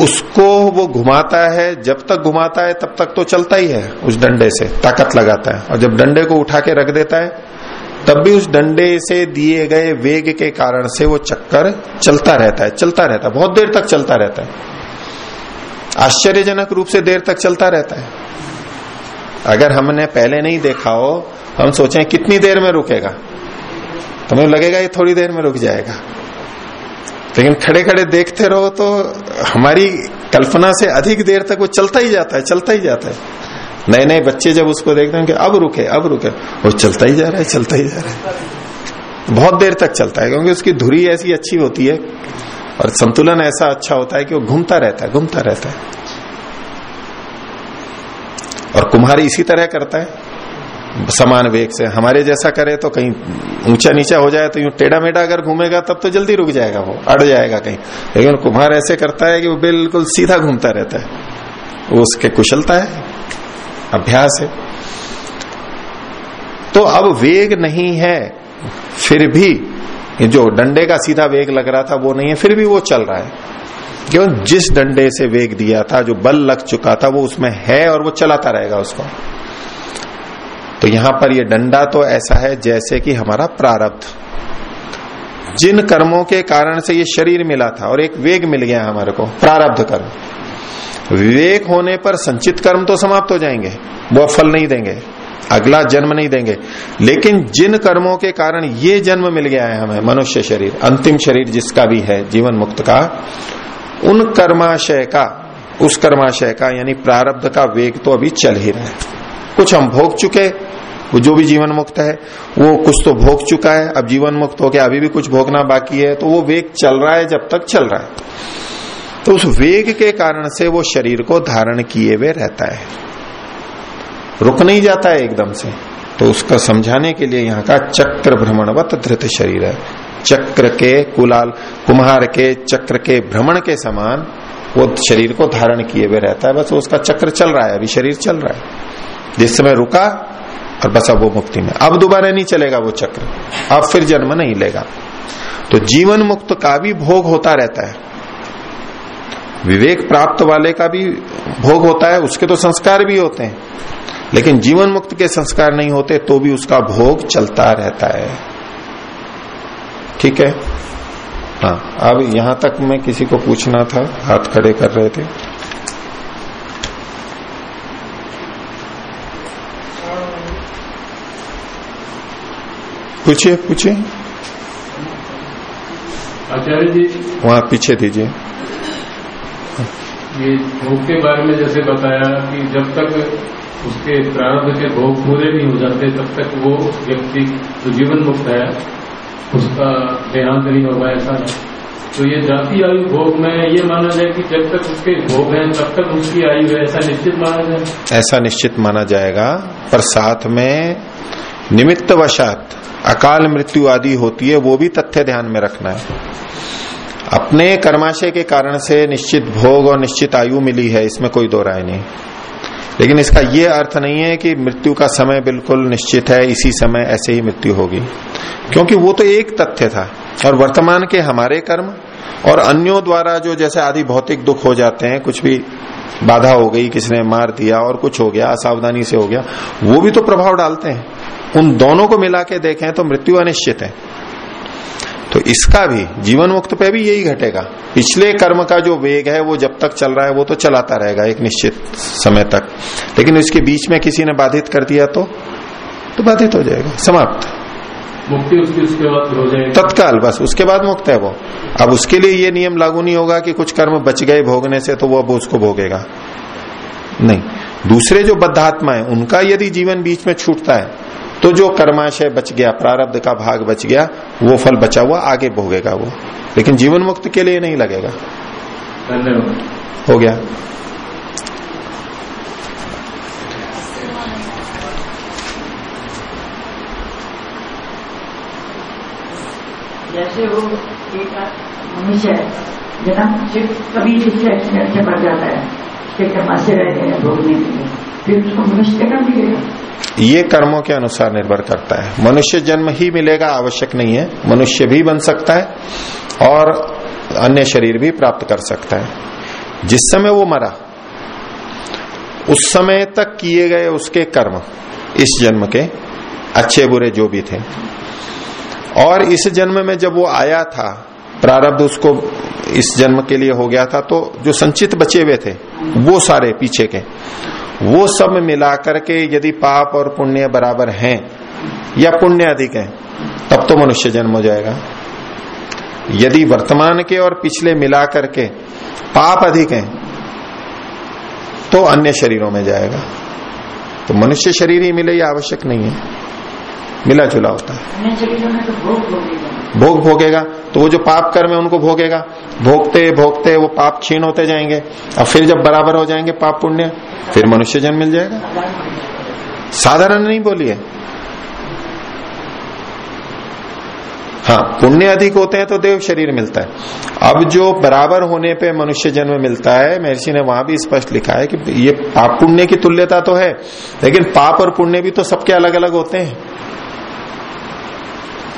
उसको वो घुमाता है, जब तक घुमाता है, तब तक तो चलता ही है उस डंडे से, ताकत लगाता है। और जब डंडे को उठा के रख देता है, तब भी उस डंडे से दिए गए वेग के कारण से वो चक्कर चलता रहता है, चलता रहता है, बहुत देर तक चलता रहता है। आश्चर्यजनक रूप से देर तक चलता रहता है। अगर हमने पहले नहीं देखा हो, हम सोचें कितनी देर में रुकेगा। तो लगेगा ये थोड़ी देर में रुक जाएगा। लेकिन खड़े खड़े देखते रहो तो हमारी कल्पना से अधिक देर तक वो चलता ही जाता है, चलता ही जाता है। नए नए बच्चे जब उसको देखते हैं कि अब रुके अब रुके, वो चलता ही जा रहा है, चलता ही जा रहा है। बहुत देर तक चलता है, क्योंकि उसकी धुरी ऐसी अच्छी होती है और संतुलन ऐसा अच्छा होता है कि वो घूमता रहता है, घूमता रहता है। और कुम्हार इसी तरह करता है। समान वेग से। हमारे जैसा करे तो कहीं ऊँचा नीचा हो जाए तो यूँ टेढ़ा मेढ़ा अगर घूमेगा, तब तो जल्दी रुक जाएगा वो, अड़ जाएगा कहीं। लेकिन कुम्हार ऐसे करता है कि वो बिल्कुल सीधा घूमता रहता है। वो उसके कुशलता है, अभ्यास है। तो अब वेग नहीं है, फिर भी जो डंडे का सीधा वेग लग रहा था, वो नहीं है, फिर भी वो चल रहा है। क्यों? जिस डंडे से वेग दिया था, जो बल लग चुका था, वो उसमें है और वो चलाता रहेगा उसको। तो यहाँ पर ये डंडा तो ऐसा है जैसे कि हमारा प्रारब्ध। जिन कर्मों के कारण से ये शरीर मिला था और एक वेग मिल गया हमारे को, प्रारब्ध कर्म। विवेक होने पर संचित कर्म तो समाप्त हो जाएँगे वो फल नहीं देंगे, अगला जन्म नहीं देंगे। लेकिन जिन कर्मों के कारण ये जन्म मिल गया है हमें, मनुष्य शरीर, अंतिम शरीर जिसका भी है, जीवन मुक्त का, उन कर्माशय का, उस कर्माशय का, यानी प्रारब्ध का वेग तो अभी चल ही रहा है। कुछ हम भोग चुके वो जो भी जीवन मुक्त है, वो कुछ तो भोग चुका है, अब जीवन मुक्त हो गया, अभी भी कुछ भोगना बाकी है तो वो वेग चल रहा है जब तक चल रहा है। तो उस वेग के कारण से वो शरीर को धारण किए हुए रहता है। रुक नहीं जाता है एकदम से। तो उसका समझाने के लिए यहाँ का चक्र भ्रमणवत धृत शरीर है। चक्र के कुलाल, कुम्हार के चक्र के भ्रमण के समान वो शरीर को धारण किए हुए रहता है। बस उसका चक्र चल रहा है, अभी शरीर चल रहा है। जिस समय रुका और बस अब वो मुक्ति में। अब दोबारा नहीं चलेगा वो चक्र। अब फिर जन्म नहीं लेगा। तो जीवन मुक्त का भी भोग होता रहता है। विवेक प्राप्त वाले का भी भोग होता है, उसके तो संस्कार भी होते हैं। लेकिन जीवन मुक्त के संस्कार नहीं होते तो भी उसका भोग चलता रहता है। ठीक है? हाँ अब यहाँ तक मैं किसी को पूछना था, हाथ खड़े कर रहे थे। पूछिए पूछिए। आचार्य जी वहाँ पीछे दीजिए। ये भोग के बारे में जैसे बताया कि जब तक उसके प्रारंभ के भोग पूरे नहीं हो जाते तब तक वो व्यक्ति जो जीवन मुक्त है उसका देहांत नहीं होगा ऐसा तो ये जाति आयु भोग में ये माना जाए कि जब तक उसके भोग हैं तब तक उसकी आयु है ऐसा निश्चित माना जाए? ऐसा निश्चित माना जाएगा पर साथ में निमित्त वशात अकाल मृत्यु आदि होती है, वो भी तथ्य ध्यान में रखना है। अपने कर्माशय के कारण से निश्चित भोग और निश्चित आयु मिली है, इसमें कोई दो राय नहीं। लेकिन इसका यह अर्थ नहीं है कि मृत्यु का समय बिल्कुल निश्चित है, इसी समय ऐसे ही मृत्यु होगी। क्योंकि वो तो एक तथ्य था, और वर्तमान के हमारे कर्म और अन्यों द्वारा जो जैसे आदि भौतिक दुख हो जाते हैं, कुछ भी बाधा हो गई किसी ने मार दिया और कुछ हो गया, असावधानी से हो गया, वो भी तो प्रभाव डालते हैं। उन दोनों को मिला के देखें तो मृत्यु अनिश्चित है। तो इसका भी जीवन मुक्त पे भी यही घटेगा। पिछले कर्म का जो वेग है वो जब तक चल रहा है वो तो चलाता रहेगा एक निश्चित समय तक। लेकिन इसके बीच में किसी ने बाधित कर दिया तो तो बाधित हो जाएगा समाप्त। मुक्ति उसकी उसके बाद हो जाएगी। तत्काल बस उसके बाद मुक्त है वो। अब उसके लिए ये नियम लागू नहीं होगा कि कुछ कर्म बच गए भोगने से तो वो अब उसको भोगेगा। नहीं। दूसरे जो बद्धात्मा है उनका यदि जीवन बीच में छूटता है तो जो कर्माशय बच गया, प्रारब्ध का भाग बच गया, वो फल बचा हुआ, आगे भोगेगा वो। लेकिन जीवन मुक्त के लिए नहीं लगेगा। हो गया। जैसे वो एक मनुष्य है जन्म से कभी इससे एक्सीडेंट से मर जाता है, उसके कर्मा से रह गए भोगने के लिए। फिर उसको मनुष्य का मिलेगा ये कर्मों के अनुसार निर्भर करता है। मनुष्य जन्म ही मिलेगा आवश्यक नहीं है। मनुष्य भी बन सकता है और अन्य शरीर भी प्राप्त कर सकता है। जिस समय वो मरा, उस समय तक किए गए उसके कर्म, इस जन्म के, अच्छे बुरे जो भी थे, और इस जन्म में जब वो आया था, प्रारब्ध उसको इस जन्म के लिए हो गया था तो जो संचित बचे हुए थे, वो सारे पीछे के वो सब मिला करके यदि पाप और पुण्य बराबर हैं या पुण्य अधिक है तब तो मनुष्य जन्म हो जाएगा। यदि वर्तमान के और पिछले मिला करके पाप अधिक हैं तो अन्य शरीरों में जाएगा। तो मनुष्य शरीर ही मिले ये आवश्यक नहीं है। मिला जुला होता है। तो भोग भोगेगा। तो वो जो पाप कर्म है उनको भोगेगा। भोगते भोगते वो पाप क्षीण होते जाएँगे। और फिर जब बराबर हो जाएँगे पाप पुण्य, फिर मनुष्य जन्म मिल जाएगा। साधारण नहीं बोलिए। हाँ पुण्य अधिक होते हैं तो देव शरीर मिलता है। अब जो बराबर होने पे मनुष्य जन्म मिलता है, महर्षि ने वहाँ भी स्पष्ट लिखा है कि ये पाप पुण्य की तुल्यता तो है, लेकिन पाप और पुण्य भी तो सबके अलग अलग होते हैं।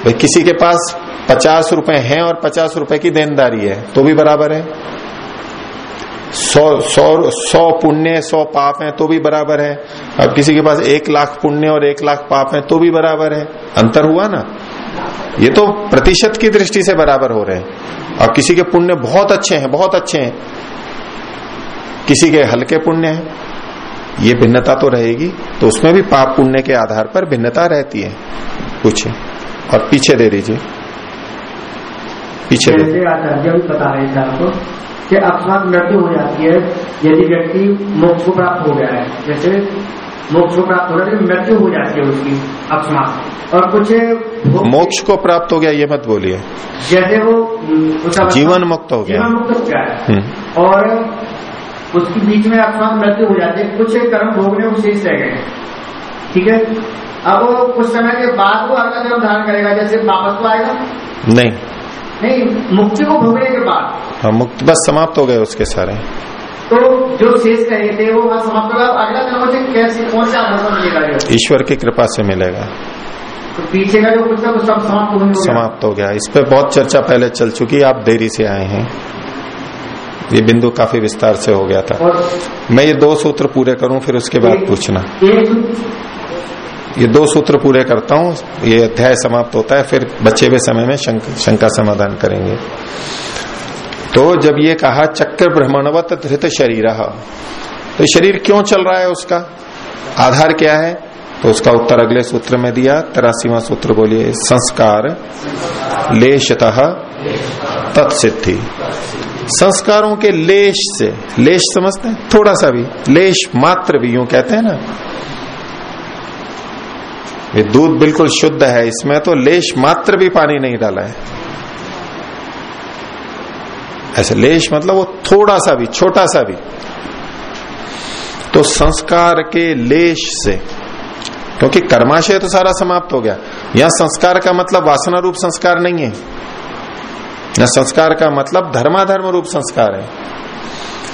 भाई, किसी के पास पचास रुपए हैं और पचास रुपए की देनदारी है तो भी बराबर है। सौ सौ सौ पुण्य, सौ पाप हैं तो भी बराबर है। अब किसी के पास एक लाख पुण्य और एक लाख पाप हैं तो भी बराबर है। अंतर हुआ ना? ये तो प्रतिशत की दृष्टि से बराबर हो रहे हैं। और किसी के पुण्य बहुत अच्छे हैं, बहुत अच्छे हैं। किसी के हल्के पुण्य हैं, ये भिन्नता तो रहेगी तो उसमें भी पाप पुण्य के आधार पर भिन्नता रहती है। पूछिए, और पीछे दे दीजिए। पीछे जैसे आचार्य भी बता रहे थे आपको कि मृत्यु हो जाती है यदि व्यक्ति मोक्ष को प्राप्त हो गया है। जैसे मोक्ष को प्राप्त हो गया है मृत्यु हो जाती है उसकी अकस्मात और कुछ मोक्ष को प्राप्त हो गया ये मत बोलिए। जैसे वो जीवन मुक्त हो गया। जीवन मुक्त हो गया है। हम्म। और उसके बीच में अकस्मात मृत्यु हो जाती है। कुछ कर्म भोगने को शेष रह गए ठीक है? अब वो कुछ समय के बाद वो अगला जन्म धारण करेगा जैसे वापस तो आएगा। नहीं। नहीं मुक्ति को भोगने के बाद। हाँ मुक्त बस समाप्त हो गए उसके सारे। तो जो शेष रहे थे वो वहाँ समाप्त होगा अगला जन्म से कैसे कौन सा आधार मिलेगा ईश्वर की कृपा से मिलेगा। तो पीछे का जो कुछ सब समाप्त हो गया समाप्त हो गया। इस पर बहुत चर्चा पहले चल चुकी है आप देरी से आए हैं। ये बिंदु काफ़ी विस्तार से हो गया था। मैं ये दो सूत्र पूरे करूँ फिर उसके बाद पूछना। ये दो सूत्र पूरे करता हूँ ये अध्याय समाप्त होता है फिर बचे हुए समय में शंक, शंका समाधान करेंगे। तो जब ये कहा चक्र ब्रह्मणवत धृत शरीर। तो शरीर क्यों चल रहा है उसका? आधार क्या है? तो उसका उत्तर अगले सूत्र में दिया तिरासीवा सूत्र बोलिए संस्कार लेशतः तत्सिद्धि। संस्कारों के लेश से लेश समझते हैं? थोड़ा सा भी लेश मात्र भी यूँ कहते हैं ना? ये दूध बिल्कुल शुद्ध है, इसमें तो लेश मात्र भी पानी नहीं डाला है। ऐसे लेश मतलब वो थोड़ा सा भी, छोटा सा भी। तो संस्कार के लेश से, क्योंकि कर्माशय तो सारा समाप्त हो गया। यहाँ संस्कार का मतलब वासना रूप संस्कार नहीं है। न संस्कार का मतलब धर्माधर्म रूप संस्कार है।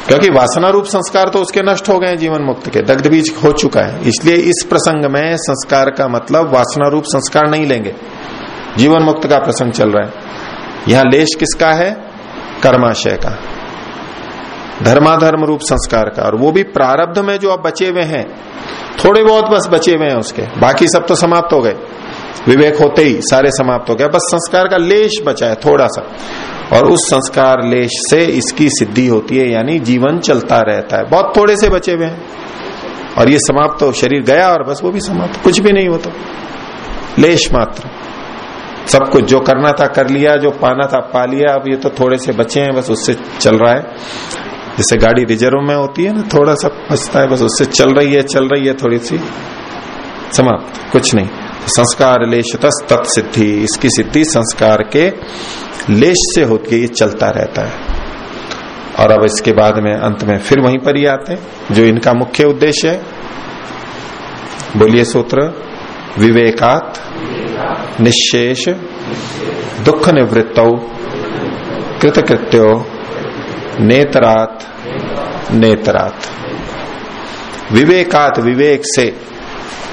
क्योंकि वासना रूप संस्कार तो उसके नष्ट हो गए जीवन मुक्त के। दग्ध बीज हो चुका है। इसलिए इस प्रसंग में संस्कार का मतलब वासना रूप संस्कार नहीं लेंगे। जीवन मुक्त का प्रसंग चल रहा है। यहाँ लेश किसका है? कर्माशय का। धर्माधर्म रूप संस्कार का। और वो भी प्रारब्ध में जो अब बचे हुए हैं। थोड़े बहुत बस बचे हुए हैं उसके। बाकी सब तो समाप्त हो गए। विवेक होते ही सारे समाप्त हो गए। बस संस्कार का लेश बचा है, थोड़ा सा। और उस संस्कार लेश से इसकी सिद्धि होती है, यानी जीवन चलता रहता है। बहुत थोड़े से बचे हुए हैं। और ये समाप्त हो, शरीर गया और बस वो भी समाप्त, कुछ भी नहीं होता। लेश मात्र। सब कुछ जो करना था कर लिया, जो पाना था पा लिया। अब ये तो थोड़े से बचे हैं, बस उससे चल रहा है। जैसे गाड़ी रिज़र्व में होती है ना, थोड़ा सा बचता है, बस उससे चल रही है, चल रही है, थोड़ी सी। समाप्त, कुछ नहीं। संस्कार लेश तत्सिद्धि इसकी सिद्धि संस्कार के लेश से होती है, ये चलता रहता है। और अब इसके बाद में, अंत में फिर वहीं पर ही आते हैं, जो इनका मुख्य उद्देश्य है। बोलिए सूत्र, विवेकात, निशेष दुख निवृत्त कृतकृत्यो, नेतरात नेतरात। विवेकात विवेक से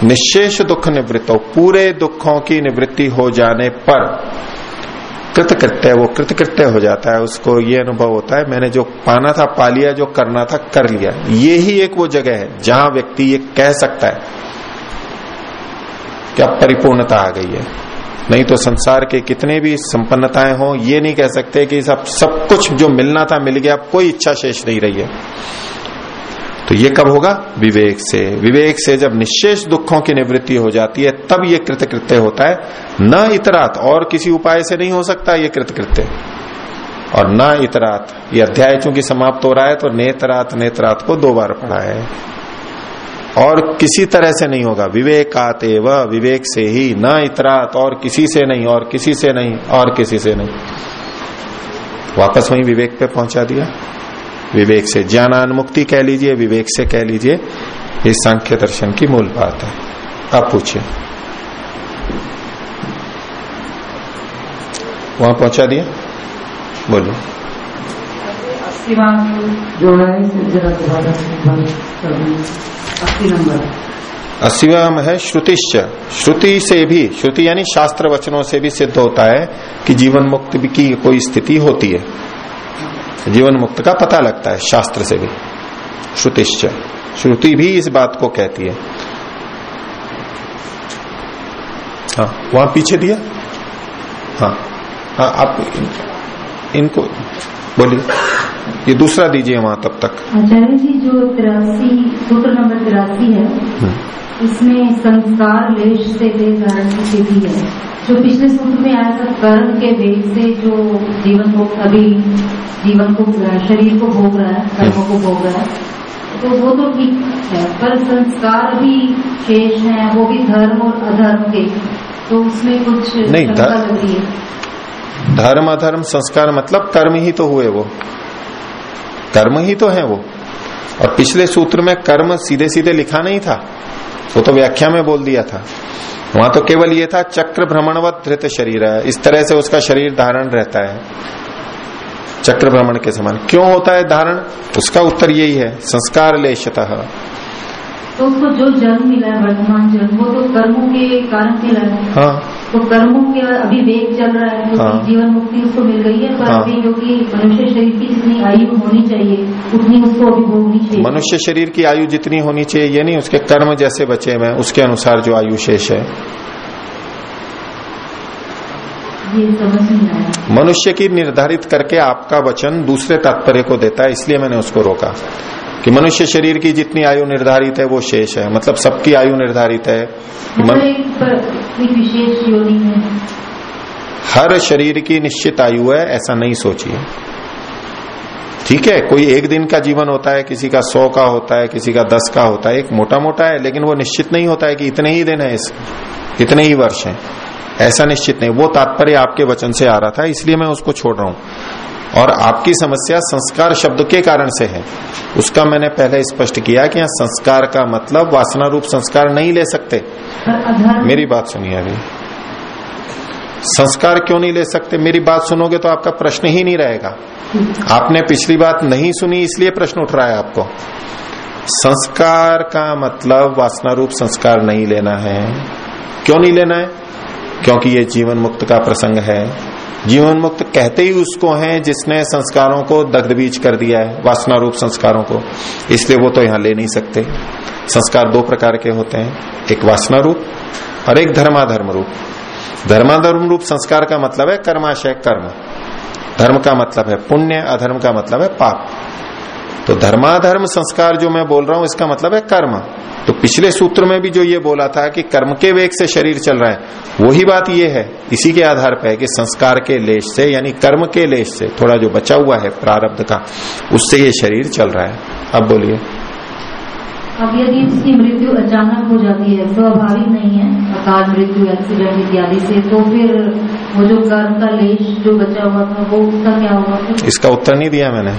निशेष दुख निवृत्त पूरे दुखों की निवृत्ति हो जाने पर कृतकृत्य, वो कृतकृत्य हो जाता है, उसको ये अनुभव होता है, मैंने जो पाना था, पा लिया, जो करना था, कर लिया। ये ही एक वो जगह है, जहाँ व्यक्ति ये कह सकता है कि अब परिपूर्णता आ गई है। नहीं तो संसार के कितने भी संपन्नताएँ हो, ये नहीं कह सकते कि सब सब कुछ जो मिलना था, मिल गया कोई इच्छा शेष नहीं रही है। तो ये कब होगा? विवेक से। विवेक से जब निशेष दुखों की निवृत्ति हो जाती है, तब ये कृतकृत्य होता है। न इतरात, और किसी उपाय से नहीं हो सकता ये कृतकृत्य। और न इतरात, ये अध्याय चूँकि समाप्त हो रहा है तो नेतरात नेतरात को दो बार पढ़ा है। और किसी तरह से नहीं होगा। विवेकात एव विवेक से ही। न इतरात, और किसी से नहीं, और किसी से नहीं, और किसी से नहीं। वापस वही विवेक पे पहुँचा दिया। विवेक से ज्ञानान मुक्ति कह लीजिए, विवेक से कह लीजिए, ये सांख्य दर्शन की मूल बात है। आप पूछिए। वहाँ पहुँचा दिया बोलो। अस्सीवाम है श्रुतिश्च। श्रुति से भी, श्रुति यानी शास्त्र वचनों से भी सिद्ध होता है कि जीवन मुक्त की कोई स्थिति होती है। जीवन मुक्त का पता लगता है, शास्त्र से भी। श्रुतिश्च। श्रुति भी इस बात को कहती है। हाँ वहाँ पीछे दिया? हाँ। हाँ आप इन- इनको बोलिए। ये दूसरा दीजिए वहाँ तब तक। आचार्य जी जो तिरासी सूत्र नंबर तिरासी है इसमें संस्कार लेश से की स्थिति है। जो पिछले सूत्र में आया था कर्म के वेग से जो जीवन को अभी जीवन को शरीर को भोग रहा है कर्मों को भोग रहा है तो वो तो ठीक है पर संस्कार भी शेष है वो भी धर्म और अधर्म के तो उसमें कुछ नहीं, धर्म- है। धर्म अधर्म संस्कार मतलब कर्म ही तो हुए वो। कर्म ही तो है वो। और पिछले सूत्र में कर्म सीधे सीधे लिखा नहीं था। वो तो व्याख्या में बोल दिया था। वहाँ तो केवल ये था, चक्र भ्रमणवत धृत शरीर है। इस तरह से उसका शरीर धारण रहता है। चक्र भ्रमण के समान। क्यों होता है धारण? उसका उत्तर यही है, संस्कार लेशतः। तो उसको जो जन्म मिला है वर्तमान जन्म वो तो कर्मों के कारण मिला है। हाँ। तो कर्मों के अभी वेग चल रहा है क्योंकि हाँ। जीवन मुक्ति उसको मिल गई है पर हाँ। अभी क्योंकि मनुष्य शरीर की जितनी आयु होनी चाहिए उतनी उसको अभी भोगनी चाहिए। मनुष्य शरीर की आयु जितनी होनी चाहिए ये नहीं उसके कर्म जैसे बचे हुए उसके अनुसार जो आयु शेष है। मनुष्य की निर्धारित करके आपका वचन दूसरे तात्पर्य को देता है इसलिए मैंने उसको रोका। कि मनुष्य शरीर की जितनी आयु निर्धारित है वो शेष है। मतलब सबकी आयु निर्धारित है। मतलब मन, हर शरीर की निश्चित आयु है ऐसा नहीं सोचिए। ठीक है कोई एक दिन का जीवन होता है किसी का सौ का होता है किसी का दस का होता है एक मोटा मोटा है लेकिन वो निश्चित नहीं होता है कि इतने ही दिन है इस इतने ही वर्ष हैं। ऐसा निश्चित नहीं वो तात्पर्य आपके वचन से आ रहा था इसलिए मैं उसको छोड़ रहा हूँ। और आपकी समस्या संस्कार शब्द के कारण से है। उसका मैंने पहले स्पष्ट किया कि यहाँ संस्कार का मतलब वासना रूप संस्कार नहीं ले सकते। मेरी बात सुनिए अभी। संस्कार क्यों नहीं ले सकते? मेरी बात सुनोगे तो आपका प्रश्न ही नहीं रहेगा। आपने पिछली बात नहीं सुनी इसलिए प्रश्न उठ रहा है आपको। संस्कार का मतलब वासना रूप संस्कार नहीं लेना है। क्यों नहीं लेना है? क्योंकि ये जीवन मुक्त का प्रसंग है। जीवन मुक्त कहते ही उसको है जिसने संस्कारों को दग्ध बीज कर दिया है वासना रूप संस्कारों को। इसलिए वो तो यहाँ ले नहीं सकते। संस्कार दो प्रकार के होते हैं, एक वासना रूप और एक धर्माधर्म रूप धर्माधर्म रूप संस्कार का मतलब है कर्माशय कर्म। धर्म का मतलब है पुण्य, अधर्म का मतलब है पाप। तो धर्माधर्म संस्कार जो मैं बोल रहा हूँ इसका मतलब है कर्म। तो पिछले सूत्र में भी जो ये बोला था कि कर्म के वेग से शरीर चल रहा है वही बात ये है। इसी के आधार पर है कि संस्कार के लेश से यानी कर्म के लेश से थोड़ा जो बचा हुआ है प्रारब्ध का उससे ये शरीर चल रहा है। अब बोलिए। अब यदि उसकी मृत्यु अचानक हो जाती है स्वाभाविक नहीं है अकाल मृत्यु एक्सीडेंट इत्यादि से तो फिर वो जो कर्म का लेश जो बचा हुआ था वो उसका क्या होगा इसका उत्तर नहीं दिया मैंने।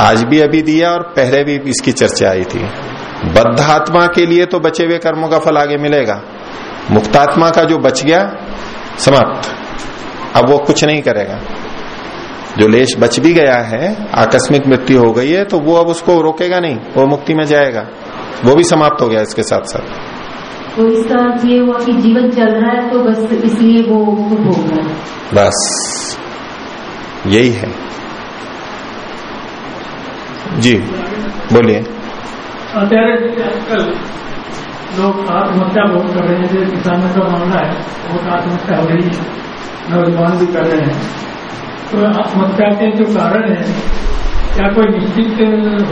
आज भी अभी दिया और पहले भी इसकी चर्चा आई थी। बद्धात्मा के लिए तो बचे हुए कर्मों का फल आगे मिलेगा। मुक्तात्मा का जो बच गया समाप्त। अब वो कुछ नहीं करेगा। जो लेश बच भी गया है आकस्मिक मृत्यु हो गई है तो वो अब उसको रोकेगा नहीं वो मुक्ति में जाएगा। वो भी समाप्त हो गया इसके साथ साथ। तो इसका अर्थ ये हुआ कि जीवन चल रहा है तो बस इसलिए वो भोग रहा बस। यही है। जी बोलिए। लोग आत्महत्या बहुत कर रहे हैं जैसे किसानों का मामला है बहुत आत्महत्या हो रही है नौजवान भी कर रहे हैं तो आत्महत्या के जो कारण है क्या कोई निश्चित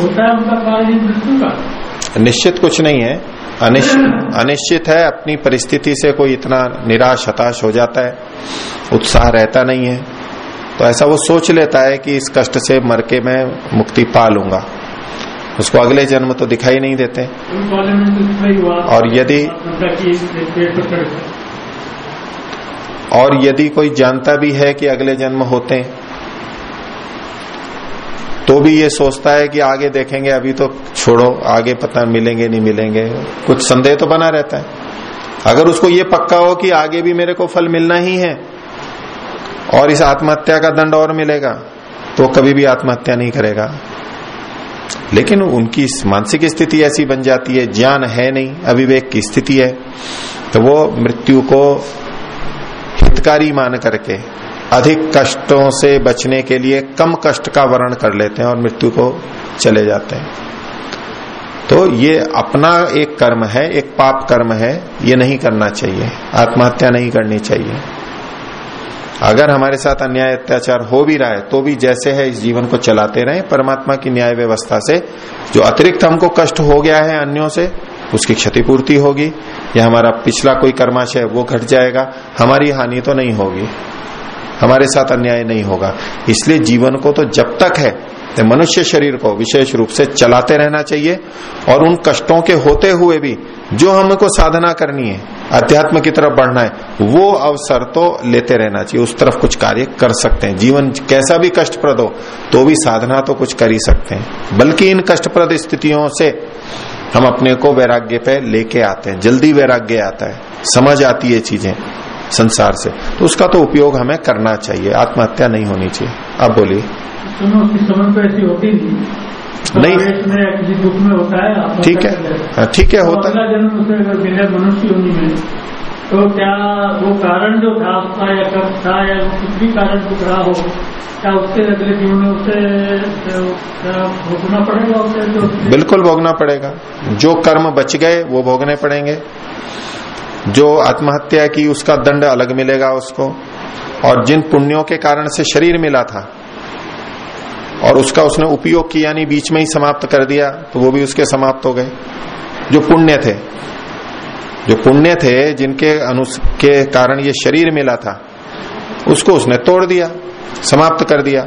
होता है उनका कार्य मृत्यु का निश्चित कुछ नहीं है अनिश्चित अनिश्चित है अपनी परिस्थिति से कोई इतना निराश हताश हो जाता है उत्साह रहता नहीं है तो ऐसा वो सोच लेता है कि इस कष्ट से मर के मैं मुक्ति पा लूँगा। उसको अगले जन्म तो दिखाई नहीं देते। और यदि। और यदि कोई जानता भी है कि अगले जन्म होते हैं तो भी ये सोचता है कि आगे देखेंगे, अभी तो छोड़ो, आगे पता मिलेंगे, नहीं मिलेंगे। कुछ संदेह तो बना रहता है। अगर उसको ये पक्का हो कि आगे भी मेरे को फल मिलना ही है और इस आत्महत्या का दंड और मिलेगा तो कभी भी आत्महत्या नहीं करेगा। लेकिन उनकी मानसिक स्थिति ऐसी बन जाती है, ज्ञान है नहीं, अविवेक की स्थिति है तो वो मृत्यु को हितकारी मान करके अधिक कष्टों से बचने के लिए कम कष्ट का वर्ण कर लेते हैं और मृत्यु को चले जाते हैं। तो ये अपना एक कर्म है, एक पाप कर्म है, ये नहीं करना चाहिए, आत्महत्या नहीं करनी चाहिए। अगर हमारे साथ अन्याय अत्याचार हो भी रहा है तो भी जैसे है इस जीवन को चलाते रहे। परमात्मा की न्याय व्यवस्था से जो अतिरिक्त हमको कष्ट हो गया है अन्यों से, उसकी क्षतिपूर्ति होगी। या हमारा पिछला कोई कर्माशय वो घट जाएगा। हमारी हानि तो नहीं होगी। हमारे साथ अन्याय नहीं होगा। इसलिए जीवन को तो जब तक है मनुष्य शरीर को विशेष रूप से चलाते रहना चाहिए और उन कष्टों के होते हुए भी जो हमको साधना करनी है, अध्यात्म की तरफ़ बढ़ना है, वो अवसर तो लेते रहना चाहिए, उस तरफ़ कुछ कार्य कर सकते हैं। जीवन कैसा भी कष्टप्रद हो तो भी साधना तो कुछ कर ही सकते हैं। बल्कि इन कष्टप्रद स्थितियों से हम अपने को वैराग्य पे लेके आते हैं, जल्दी वैराग्य आता है, समझ आती है चीज़ें। संसार से। तो उसका तो उपयोग हमें करना चाहिए आत्महत्या नहीं होनी चाहिए। आप बोलिए। सुनो तो ऐसी होती नहीं। है ठीक है। हाँ, ठीक है तो होता। है तो क्या वो कारण जो था उसका या कब था या वो कुछ भी कारण कुछ रहा हो क्या उसके अगले जीवन में उसे भोगना पड़ेगा उसे जो बिल्कुल भोगना पड़ेगा। जो कर्म बच गए वो भोगने पड़ेंगे। जो आत्महत्या की उसका दंड अलग मिलेगा उसको, और जिन पुण्यों के कारण से शरीर मिला था, और उसका उसने उपयोग किया नहीं, बीच में ही समाप्त कर दिया तो वो भी उसके समाप्त हो गए। जो पुण्य थे, जो पुण्य थे, जिनके अनुस, के कारण ये शरीर मिला था, उसको उसने तोड़ दिया, समाप्त कर दिया।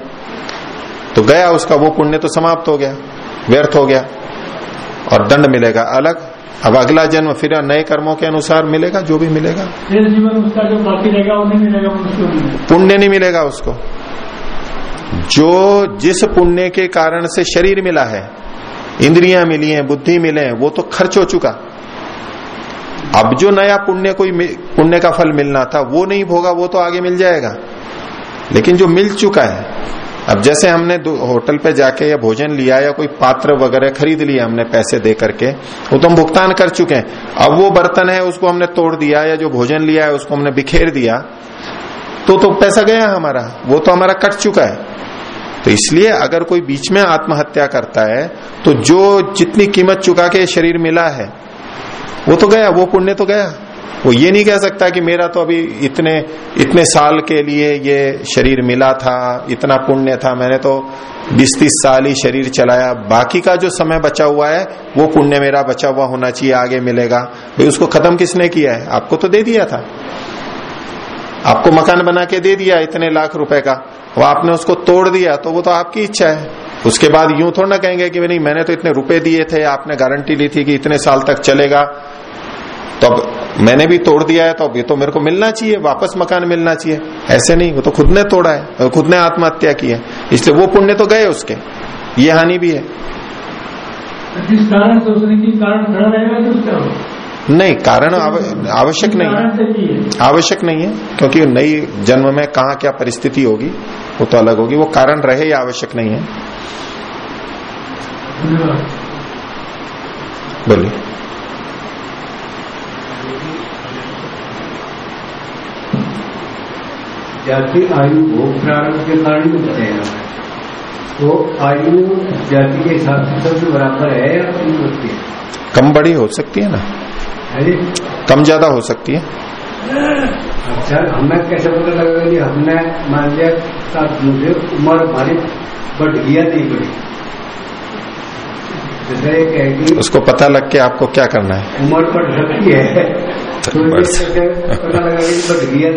तो गया उसका वो पुण्य तो समाप्त हो गया, व्यर्थ हो गया, और दंड मिलेगा अलग। अब अगला जन्म फिर नए कर्मों के अनुसार मिलेगा जो भी मिलेगा। जीवन उसका जो बाकी रहेगा वो नहीं मिलेगा मनुष्य योनि में। पुण्य नहीं मिलेगा उसको। जो जिस पुण्य के कारण से शरीर मिला है इंद्रियाँ मिली हैं बुद्धि मिले हैं वो तो खर्च हो चुका। अब जो नया पुण्य कोई पुण्य का फल मिलना था वो नहीं भोगा वो तो आगे मिल जाएगा। लेकिन जो मिल चुका है अब जैसे हमने होटल पे जाके या भोजन लिया या कोई पात्र वगैरह खरीद लिया हमने पैसे दे करके, वो तो हम भुगतान कर चुके हैं। अब वो बर्तन है, उसको हमने तोड़ दिया या जो भोजन लिया है, उसको हमने बिखेर दिया तो तो पैसा गया हमारा, वो तो हमारा कट चुका है। तो इसलिए अगर कोई बीच में आत्महत्या करता है तो जो जितनी कीमत चुका के शरीर मिला है, वो तो गया, वो पुण्य तो गया। वो ये नहीं कह सकता कि मेरा तो अभी इतने इतने साल के लिए ये शरीर मिला था, इतना पुण्य था, मैंने तो बीस तीस साल ही शरीर चलाया। बाकी का जो समय बचा हुआ है, वो पुण्य मेरा बचा हुआ होना चाहिए, आगे मिलेगा। भाई, उसको खत्म किसने किया है? आपको तो दे दिया था। आपको मकान बना के दे दिया इतने लाख रुपए का। वो आपने उसको तोड़ दिया तो वो तो आपकी इच्छा है। उसके बाद यूँ थोड़ा ना कहेंगे कि नहीं, मैंने तो इतने रुपए दिए थे, आपने गारंटी ली थी कि इतने साल तक चलेगा। तो अब मैंने भी तोड़ दिया है तो अब ये तो मेरे को मिलना चाहिए वापस मकान मिलना चाहिए। ऐसे नहीं वो तो खुद ने तोड़ा है खुद ने आत्महत्या की है। इसलिए वो पुण्य तो गए उसके ये हानि भी है। जिस कारण की कारण खड़ा रहेगा तो उसका नहीं कारण आवश्यक नहीं है। आवश्यक नहीं है क्योंकि नई जन्म में कहा क्या परिस्थिति होगी वो तो अलग होगी। वो कारण रहे या आवश्यक नहीं है। बोलिए। जाति आयु भोग प्रारंभ के कारण ही। बताया तो आयु जाति के हिसाब से सबसे बराबर है या कम होती है। कम बड़ी हो सकती है ना? है कम ज़्यादा हो सकती है। अच्छा हमें कैसे पता लगेगा कि हमने मान लिया मुझे उम्र हमारी बढ़ गया नहीं बढ़ी? जैसे एक है कि उसको पता लग के आपको क्या करना है? उम्र बढ़ सकती है। तो बढ़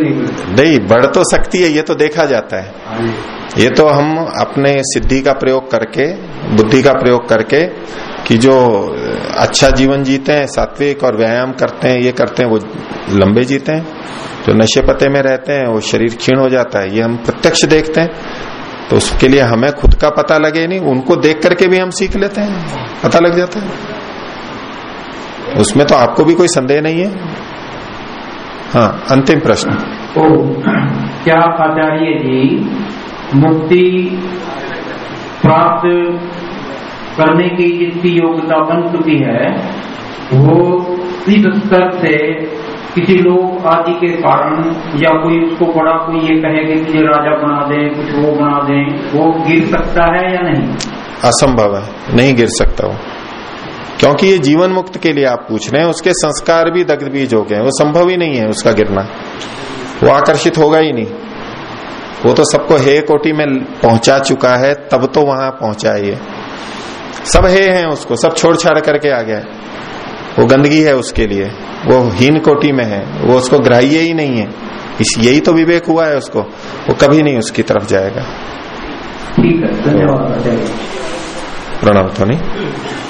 नहीं बढ़ी बढ़ तो सकती है ये तो देखा जाता है। हाँ ये तो हम अपने सिद्धि का प्रयोग करके बुद्धि का प्रयोग करके कि जो अच्छा जीवन जीते हैं सात्विक और व्यायाम करते हैं ये करते हैं वो लंबे जीते हैं। जो नशे पते में रहते हैं वो शरीर क्षीण हो जाता है ये हम प्रत्यक्ष देखते हैं। तो उसके लिए हमें खुद का पता लगे नहीं उनको देख करके भी हम सीख लेते हैं पता लग जाता है। उसमें तो आपको भी कोई संदेह नहीं है? हाँ अंतिम प्रश्न। तो क्या आचार्य जी मुक्ति प्राप्त करने की जिसकी योग्यता बन चुकी है वो इस स्तर से किसी लोग आदि के कारण या कोई उसको बड़ा कोई ये कहे कि तुझे राजा बना दे कुछ वो बना दे वो गिर सकता है या नहीं? असंभव है नहीं गिर सकता वो। क्योंकि ये जीवन मुक्त के लिए आप पूछ रहे हैं उसके संस्कार भी दग्ध बीज हो गए वो संभव ही नहीं है उसका गिरना। वो आकर्षित होगा ही नहीं। वो तो सबको हे कोटि में पहुँचा चुका है तब तो वहाँ पहुँचा है ये। सब हे हैं उसको सब छोड़ छाड़ करके आ गया। वो गंदगी है उसके लिए। वो हीन कोटि में है। वो उसको ग्राह्य ही नहीं है। इस यही तो विवेक हुआ है उसको। वो कभी नहीं उसकी तरफ़ जाएगा। ठीक है धन्यवाद प्रणाम तो नहीं ओ